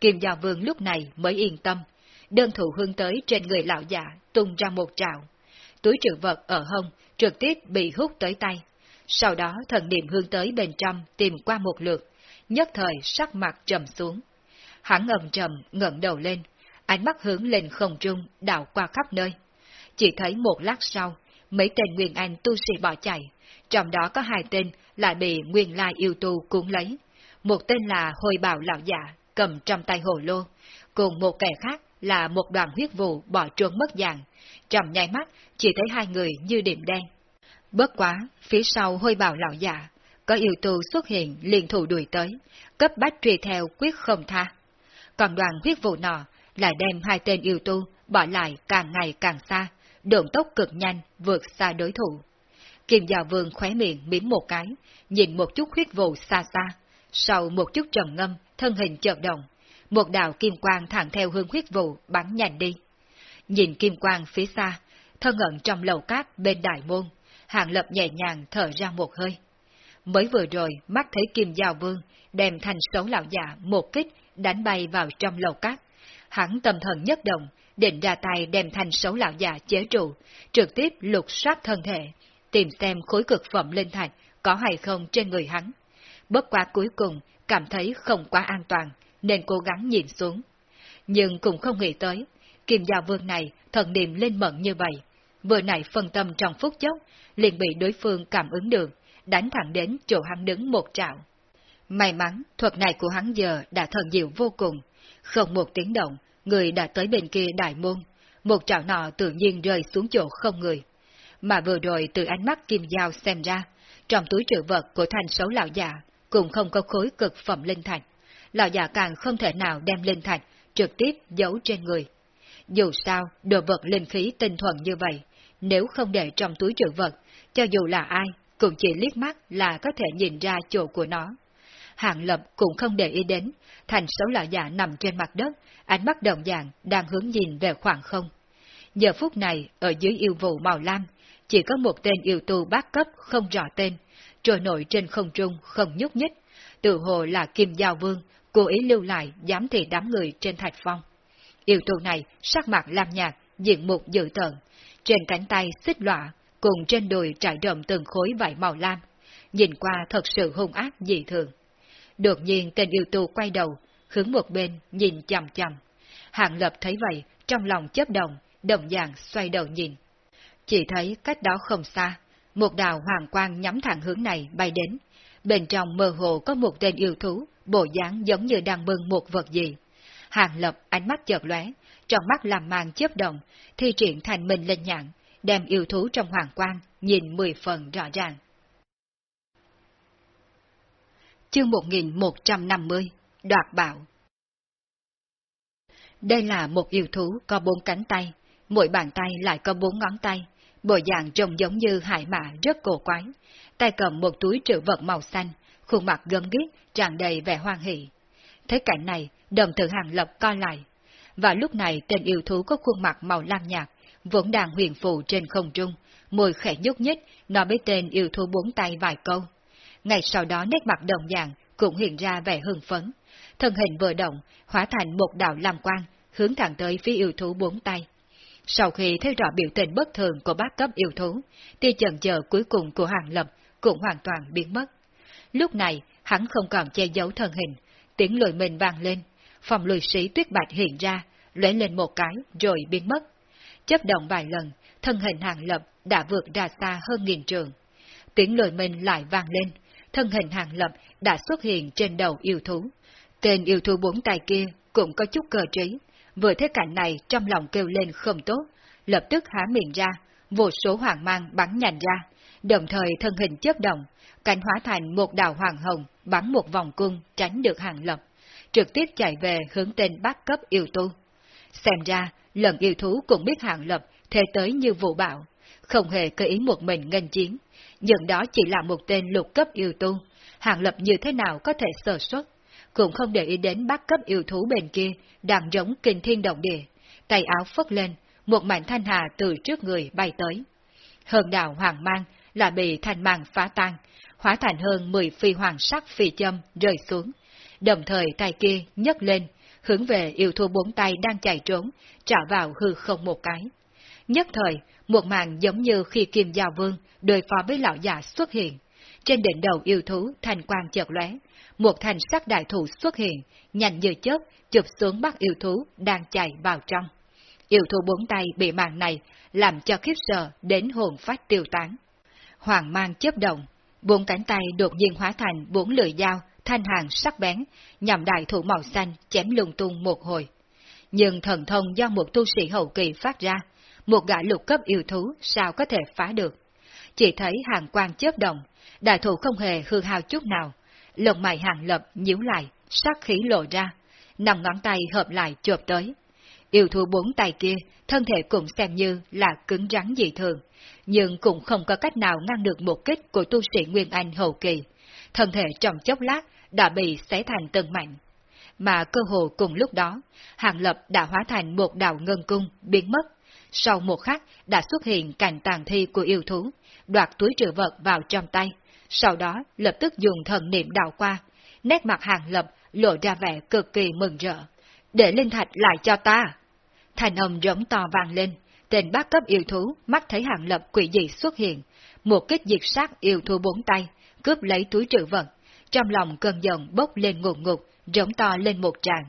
Kim Giao Vương lúc này mới yên tâm, đơn thủ hương tới trên người lão già tung ra một trạo. Túi trữ vật ở hông trực tiếp bị hút tới tay. Sau đó thần niệm hương tới bên trong tìm qua một lượt, nhất thời sắc mặt trầm xuống. Hắn ngầm trầm ngẩng đầu lên, ánh mắt hướng lên không trung đảo qua khắp nơi. Chỉ thấy một lát sau, mấy tên Nguyên Anh tu sĩ bỏ chạy, trong đó có hai tên lại bị Nguyên Lai yêu tu cuốn lấy. Một tên là Hồi Bảo Lão Giả, cầm trong tay hồ lô, cùng một kẻ khác là một đoàn huyết vụ bỏ trốn mất dạng. Trong nháy mắt, chỉ thấy hai người như điểm đen. Bất quá, phía sau Hồi Bảo Lão Giả, có yêu tu xuất hiện liền thủ đuổi tới, cấp bách truy theo quyết không tha. Còn đoàn huyết vụ nọ lại đem hai tên yêu tu bỏ lại càng ngày càng xa, độn tốc cực nhanh vượt xa đối thủ. Kim Giào Vương khóe miệng miếm một cái, nhìn một chút huyết vụ xa xa, sau một chút trầm ngâm, thân hình chợt động, một đạo kim quang thẳng theo hướng huyết vụ bắn nhanh đi. Nhìn kim quang phía xa, thân ẩn trong lầu cát bên đại môn, hạng lập nhẹ nhàng thở ra một hơi. Mới vừa rồi, mắt thấy kim giao vương, đem thành xấu lão già một kích đánh bay vào trong lầu cát. Hắn tâm thần nhất động, định ra tay đem thành xấu lão già chế trụ, trực tiếp lục soát thân thể, tìm xem khối cực phẩm linh thạch có hay không trên người hắn. Bất quá cuối cùng, cảm thấy không quá an toàn, nên cố gắng nhìn xuống. Nhưng cũng không nghĩ tới, kim gia vương này thần niệm lên mận như vậy. Vừa nãy phân tâm trong phút chốc, liền bị đối phương cảm ứng được, đánh thẳng đến chỗ hắn đứng một trạo. May mắn, thuật này của hắn giờ đã thần diệu vô cùng. Không một tiếng động, người đã tới bên kia đại môn. Một trảo nọ tự nhiên rơi xuống chỗ không người. Mà vừa rồi từ ánh mắt kim dao xem ra, trong túi trữ vật của thanh xấu lão già cũng không có khối cực phẩm linh thạch. Lão già càng không thể nào đem linh thạch trực tiếp giấu trên người. Dù sao, đồ vật linh khí tinh thuần như vậy, nếu không để trong túi trữ vật, cho dù là ai, cũng chỉ liếc mắt là có thể nhìn ra chỗ của nó. Hạng Lập cũng không để ý đến, thành xấu lão già nằm trên mặt đất, ánh mắt đồng dạng đang hướng nhìn về khoảng không. Giờ phút này, ở dưới yêu vụ màu lam, chỉ có một tên yêu tu bát cấp không rõ tên, trôi nổi trên không trung không nhúc nhích, tự hồ là Kim Giao Vương, cố ý lưu lại giám thị đám người trên thạch phong. Yêu tu này sắc mặt lam nhạt, diện mục dữ tợn, trên cánh tay xích lọa, cùng trên đùi trải rộng từng khối vải màu lam, nhìn qua thật sự hung ác dị thường. Đột nhiên tên yêu tu quay đầu, hướng một bên nhìn chằm chằm. Hạng lập thấy vậy, trong lòng chấp động, đồng dạng xoay đầu nhìn. Chỉ thấy cách đó không xa, một đào hoàng quang nhắm thẳng hướng này bay đến. Bên trong mơ hồ có một tên yêu thú, bộ dáng giống như đang bưng một vật gì. Hàng lập ánh mắt chợt lóe, trong mắt làm màn chớp động, thi triển thành mình lên nhạn, đem yêu thú trong hoàng quang nhìn mười phần rõ ràng. Chương 1150 Đoạt bảo Đây là một yêu thú có bốn cánh tay, mỗi bàn tay lại có bốn ngón tay, bộ dạng trông giống như hải mã rất cổ quái, tay cầm một túi trữ vật màu xanh, khuôn mặt gân ghét, tràn đầy vẻ hoan hỷ. Thế cảnh này, đồng tử hàng lập co lại. Và lúc này tên yêu thú có khuôn mặt màu lam nhạt, vẫn đang huyền phù trên không trung, môi khẽ nhúc nhích, nói với tên yêu thú bốn tay vài câu ngay sau đó nét mặt đồng dạng cũng hiện ra vẻ hưng phấn. Thân hình vừa động, hóa thành một đạo lam quang, hướng thẳng tới phía yêu thú bốn tay. Sau khi thấy rõ biểu tình bất thường của bác cấp yêu thú, tia chần chờ cuối cùng của Hàng Lập cũng hoàn toàn biến mất. Lúc này, hắn không còn che giấu thân hình, tiếng lùi mình vang lên, phòng lùi sĩ tuyết bạch hiện ra, lóe lên một cái rồi biến mất. Chấp động vài lần, thân hình Hàng Lập đã vượt ra xa hơn nghìn trường. Tiếng lùi mình lại vang lên, thân hình Hàng Lập đã xuất hiện trên đầu yêu thú. Tên yêu thú bốn tay kia cũng có chút cơ trí, vừa thấy cảnh này trong lòng kêu lên không tốt, lập tức há miệng ra, vô số hoàng mang bắn nhành ra, đồng thời thân hình chớp động, cảnh hóa thành một đạo hoàng hồng bắn một vòng cung tránh được hàng lập, trực tiếp chạy về hướng tên bát cấp yêu tu. Xem ra, lần yêu thú cũng biết hàng lập thế tới như vụ bạo, không hề cơ ý một mình nghênh chiến, nhưng đó chỉ là một tên lục cấp yêu tu, hàng lập như thế nào có thể sơ xuất, cũng không để ý đến bát cấp yêu thú bên kia đang giống kinh thiên động địa, tay áo phất lên, một mảnh thanh hà từ trước người bay tới. Hơn đạo hoàng mang là bị thanh mang phá tan, hóa thành hơn 10 phi hoàng sắc phi châm rơi xuống, đồng thời tay kia nhấc lên, hướng về yêu thú bốn tay đang chạy trốn, trả vào hư không một cái. Nhất thời, một màn giống như khi Kim Giao Vương đối phó với lão già xuất hiện. Trên đỉnh đầu yêu thú thành quang chợt lóe, một thành sắc đại thủ xuất hiện, nhanh như chớp, chụp xuống bắt yêu thú đang chạy vào trong. Yêu thú bốn tay bị màn này làm cho khiếp sợ đến hồn phát tiêu tán. Hoàng mang chớp động, bốn cánh tay đột nhiên hóa thành bốn lưỡi dao, thanh hàng sắc bén, nhằm đại thủ màu xanh chém lung tung một hồi. Nhưng thần thông do một tu sĩ hậu kỳ phát ra, một gã lục cấp yêu thú sao có thể phá được. Chỉ thấy hàng quang chớp động, đại thủ không hề hư hao chút nào, lồng mày hàng lập nhíu lại, sát khí lộ ra, nằm ngón tay hợp lại chộp tới. Yêu thú bốn tay kia, thân thể cũng xem như là cứng rắn dị thường, nhưng cũng không có cách nào ngăn được một kích của tu sĩ Nguyên Anh hậu kỳ. Thân thể trong chốc lát đã bị xé thành từng mảnh. Mà cơ hồ cùng lúc đó, Hàng Lập đã hóa thành một đạo ngân cung, biến mất. Sau một khắc đã xuất hiện cảnh tàn thi của yêu thú, đoạt túi trữ vật vào trong tay, sau đó lập tức dùng thần niệm đào qua. Nét mặt Hàng Lập lộ ra vẻ cực kỳ mừng rỡ. Để linh thạch lại cho ta! Thành âm rống to vang lên, tên bác cấp yêu thú mắt thấy Hàng Lập quỷ dị xuất hiện, một kích diệt sát yêu thú bốn tay, cướp lấy túi trữ vật, trong lòng cơn giận bốc lên ngột ngục, rống to lên một tràng.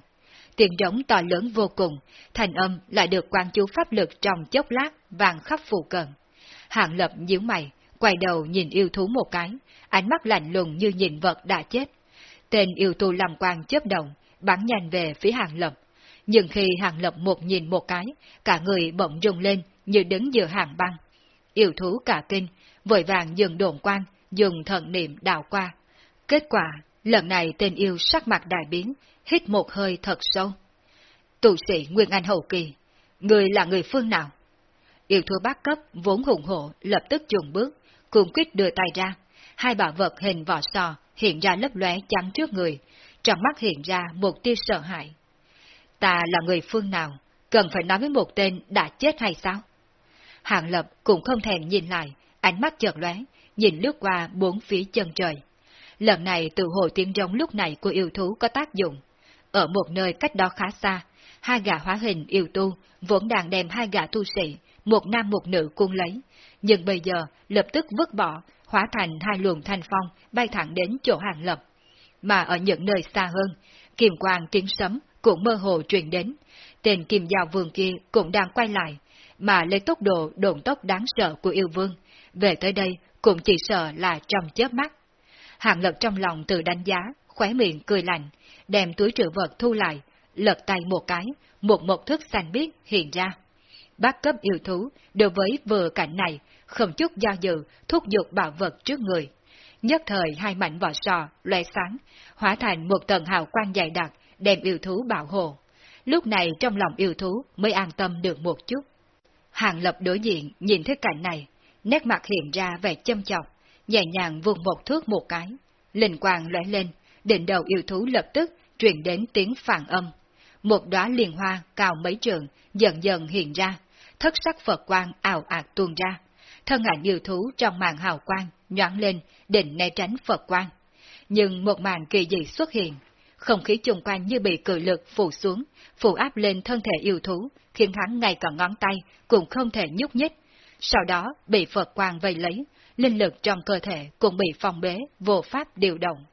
Tiếng rống to lớn vô cùng, thành âm lại được quan chú pháp lực trong chốc lát vàng khắp phù cận. Hạng lập nhíu mày, quay đầu nhìn yêu thú một cái, ánh mắt lạnh lùng như nhìn vật đã chết. Tên yêu tu làm quan chớp động, bắn nhanh về phía hàng lập. Nhưng khi hàng lập một nhìn một cái, cả người bỗng rung lên như đứng giữa hàng băng. Yêu thú cả kinh, vội vàng dừng đồn quan, dùng thần niệm đào qua. Kết quả, lần này tên yêu sắc mặt đại biến, hít một hơi thật sâu. Tù sĩ Nguyên Anh Hậu Kỳ, người là người phương nào? Yêu thua bát cấp vốn hùng hộ lập tức dùng bước, cùng quyết đưa tay ra. Hai bảo vật hình vỏ sò hiện ra lấp lóe trắng trước người, trong mắt hiện ra một tia sợ hãi. Ta là người phương nào, cần phải nói với một tên đã chết hay sao? Hạng lập cũng không thèm nhìn lại, ánh mắt chợt lóe, nhìn lướt qua bốn phía chân trời. Lần này từ hồi tiếng rống lúc này của yêu thú có tác dụng. Ở một nơi cách đó khá xa, hai gã hóa hình yêu tu vốn đang đem hai gã tu sĩ, một nam một nữ cuốn lấy, nhưng bây giờ lập tức vứt bỏ, hóa thành hai luồng thanh phong bay thẳng đến chỗ hàng lập. Mà ở những nơi xa hơn, kiềm quang tiếng sấm cũng mơ hồ truyền đến, tên kim giao vương kia cũng đang quay lại, mà lấy tốc độ độn tốc đáng sợ của yêu vương, về tới đây cũng chỉ sợ là trong chớp mắt. Hàng lật trong lòng tự đánh giá, khóe miệng cười lạnh, đem túi trữ vật thu lại, lật tay một cái, một một thức xanh biếc hiện ra. Bác cấp yêu thú, đối với vừa cảnh này, không chút do dự, thúc giục bảo vật trước người. Nhất thời hai mảnh vỏ sò, loe sáng, hóa thành một tầng hào quang dày đặc, đem yêu thú bảo hộ. Lúc này trong lòng yêu thú mới an tâm được một chút. Hàng lập đối diện nhìn thấy cảnh này, nét mặt hiện ra vẻ châm chọc, nhẹ nhàng vùng một thước một cái. Linh quang lóe lên, đỉnh đầu yêu thú lập tức truyền đến tiếng phản âm. Một đóa liền hoa cao mấy trường dần dần hiện ra, thất sắc Phật quang ảo ạt tuôn ra. Thân ảnh yêu thú trong màn hào quang nhoáng lên định né tránh Phật quang. Nhưng một màn kỳ dị xuất hiện, không khí chung quanh như bị cự lực phủ xuống, phủ áp lên thân thể yêu thú, khiến hắn ngay cả ngón tay cũng không thể nhúc nhích. Sau đó bị Phật quang vây lấy, linh lực trong cơ thể cũng bị phong bế, vô pháp điều động.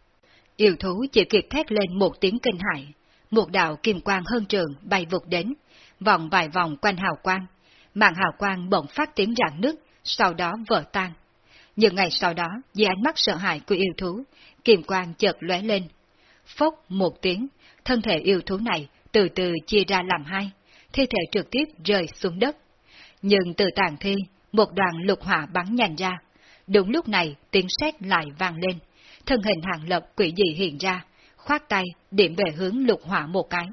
Yêu thú chỉ kịp thét lên một tiếng kinh hại, một đạo kim quang hơn trường bay vụt đến, vòng vài vòng quanh hào quang, mạng hào quang bỗng phát tiếng rạn nứt, sau đó vỡ tan. Nhưng ngày sau đó, dưới ánh mắt sợ hãi của yêu thú, kim quang chợt lóe lên. Phốc một tiếng, thân thể yêu thú này từ từ chia ra làm hai, thi thể trực tiếp rơi xuống đất. Nhưng từ tàn thi, một đoàn lục hỏa bắn nhanh ra. Đúng lúc này, tiếng sét lại vang lên. Thân hình hàng lập quỷ dị hiện ra, khoát tay, điểm về hướng lục hỏa một cái.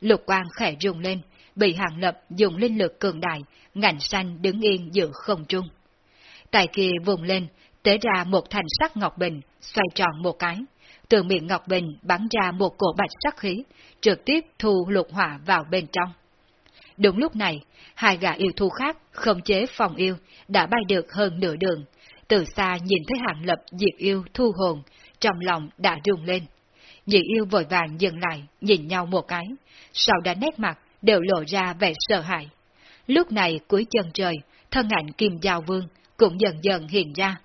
Lục quang khẽ rung lên, bị hàng lập dùng linh lực cường đại, ngạnh xanh đứng yên giữa không trung. tại kia vùng lên, tế ra một thành sắc ngọc bình, xoay tròn một cái. Từ miệng ngọc bình bắn ra một cổ bạch sắc khí, trực tiếp thu lục hỏa vào bên trong. Đúng lúc này, hai gã yêu thú khác không chế phòng yêu đã bay được hơn nửa đường. Từ xa nhìn thấy hạng lập diệt yêu thu hồn, trong lòng đã rung lên. Nhị yêu vội vàng dừng lại, nhìn nhau một cái, sau đó nét mặt đều lộ ra vẻ sợ hãi. Lúc này cuối chân trời, thân ảnh kim giao vương cũng dần dần hiện ra.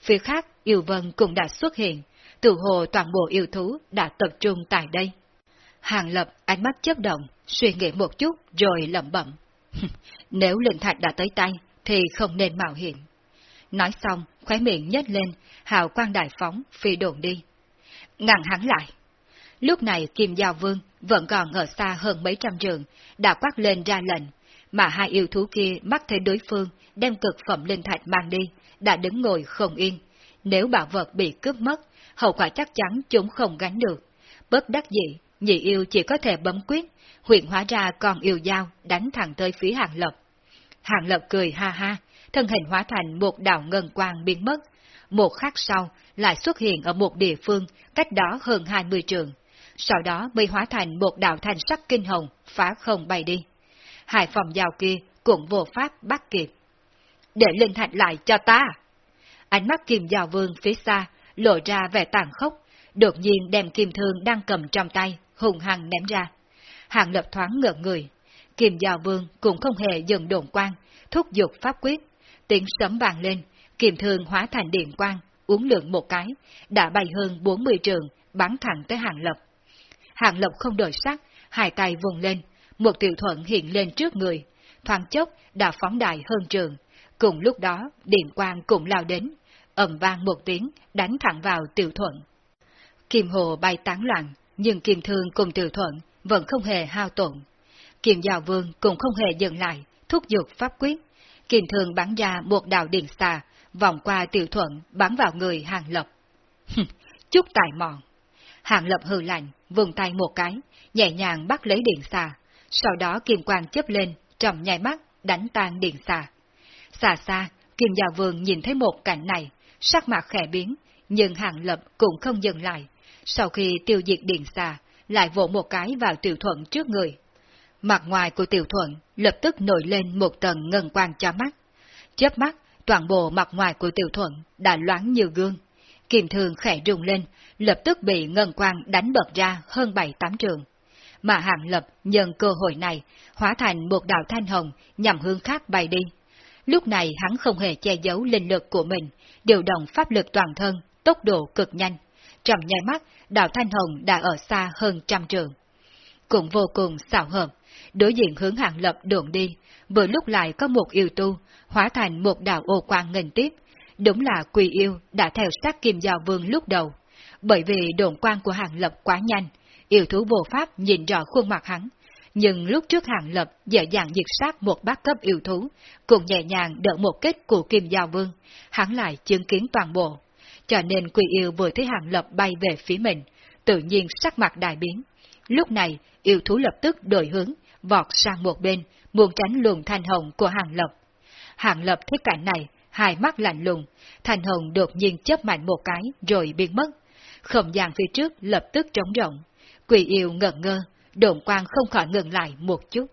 Phía khác, yêu vân cũng đã xuất hiện, từ hồ toàn bộ yêu thú đã tập trung tại đây. Hàng lập ánh mắt chớp động, suy nghĩ một chút rồi lẩm bẩm. Nếu linh thạch đã tới tay, thì không nên mạo hiểm. Nói xong, khóe miệng nhếch lên, hào quang đại phóng, phi đồn đi. Ngăn hắn lại. Lúc này Kim Giao Vương vẫn còn ở xa hơn mấy trăm trường, đã quát lên ra lệnh, mà hai yêu thú kia mắt thấy đối phương đem cực phẩm linh thạch mang đi, đã đứng ngồi không yên. Nếu bảo vật bị cướp mất, hậu quả chắc chắn chúng không gánh được. Bất đắc dĩ, nhị yêu chỉ có thể bấm quyết, huyện hóa ra còn yêu dao đánh thẳng tới phía hàng lập. Hàng lập cười ha ha, thân hình hóa thành một đạo ngân quang biến mất. Một khắc sau, lại xuất hiện ở một địa phương, cách đó hơn 20 trường. Sau đó mới hóa thành một đạo thanh sắc kinh hồng, phá không bay đi. hải phòng giao kia cũng vô pháp bắt kịp. Để linh thạch lại cho ta! Ánh mắt kim giao vương phía xa, lộ ra vẻ tàn khốc, đột nhiên đem kim thương đang cầm trong tay, hùng hăng ném ra. Hàng lập thoáng ngợn người. Kim giao vương cũng không hề dừng đồn quan, thúc giục pháp quyết. Tiếng sấm vàng lên, kiềm thương hóa thành điện quang, uống lượng một cái, đã bay hơn 40 trường, bắn thẳng tới hàng lập. Hàng lập không đổi sắc, hai tay vùng lên, một tiểu thuận hiện lên trước người, thoáng chốc đã phóng đại hơn trường. Cùng lúc đó, điện quang cũng lao đến, ầm vang một tiếng, đánh thẳng vào tiểu thuận. Kim hồ bay tán loạn, nhưng kim thương cùng tiểu thuận vẫn không hề hao tổn. Kim Giao Vương cũng không hề dừng lại, thúc giục pháp quyết. Kim thương bắn ra một đạo điện xà, vòng qua tiểu thuận bắn vào người hàng lập. Chút tài mòn. Hàng lập hừ lạnh, vùng tay một cái, nhẹ nhàng bắt lấy điện xà, sau đó kim quang chấp lên, trầm nhai mắt, đánh tan điện xà. Xa xa, Kim Gia Vương nhìn thấy một cảnh này, sắc mặt khẽ biến, nhưng Hàng Lập cũng không dừng lại. Sau khi tiêu diệt điện xà, lại vỗ một cái vào tiểu thuận trước người. Mặt ngoài của tiểu thuận lập tức nổi lên một tầng ngân quang cho mắt. Chớp mắt, toàn bộ mặt ngoài của tiểu thuận đã loáng như gương. kiềm thường khẽ rung lên, lập tức bị ngân quang đánh bật ra hơn bảy tám trường. Mà hạng lập nhân cơ hội này, hóa thành một đạo thanh hồng nhằm hướng khác bay đi. Lúc này hắn không hề che giấu linh lực của mình, điều động pháp lực toàn thân, tốc độ cực nhanh. Trầm nhai mắt, đạo thanh hồng đã ở xa hơn trăm trường. Cũng vô cùng xảo hợp, đối diện hướng hạng lập đồn đi, vừa lúc lại có một yêu tu, hóa thành một đạo ô quang ngành tiếp. Đúng là quỳ yêu đã theo sát kim giao vương lúc đầu. Bởi vì đồn quang của hạng lập quá nhanh, yêu thú vô pháp nhìn rõ khuôn mặt hắn. Nhưng lúc trước hạng lập dễ dàng diệt sát một bát cấp yêu thú, cùng nhẹ nhàng đỡ một kết của kim giao vương, hắn lại chứng kiến toàn bộ. Cho nên quỳ yêu vừa thấy hạng lập bay về phía mình, tự nhiên sắc mặt đại biến. Lúc này, yêu thú lập tức đổi hướng, vọt sang một bên, muốn tránh luồng thanh hồng của hàng lập. Hàng lập thấy cảnh này, hai mắt lạnh lùng, thanh hồng đột nhiên chớp mạnh một cái rồi biến mất. Không gian phía trước lập tức trống rộng. Quỷ yêu ngẩn ngơ, đồn quang không khỏi ngừng lại một chút.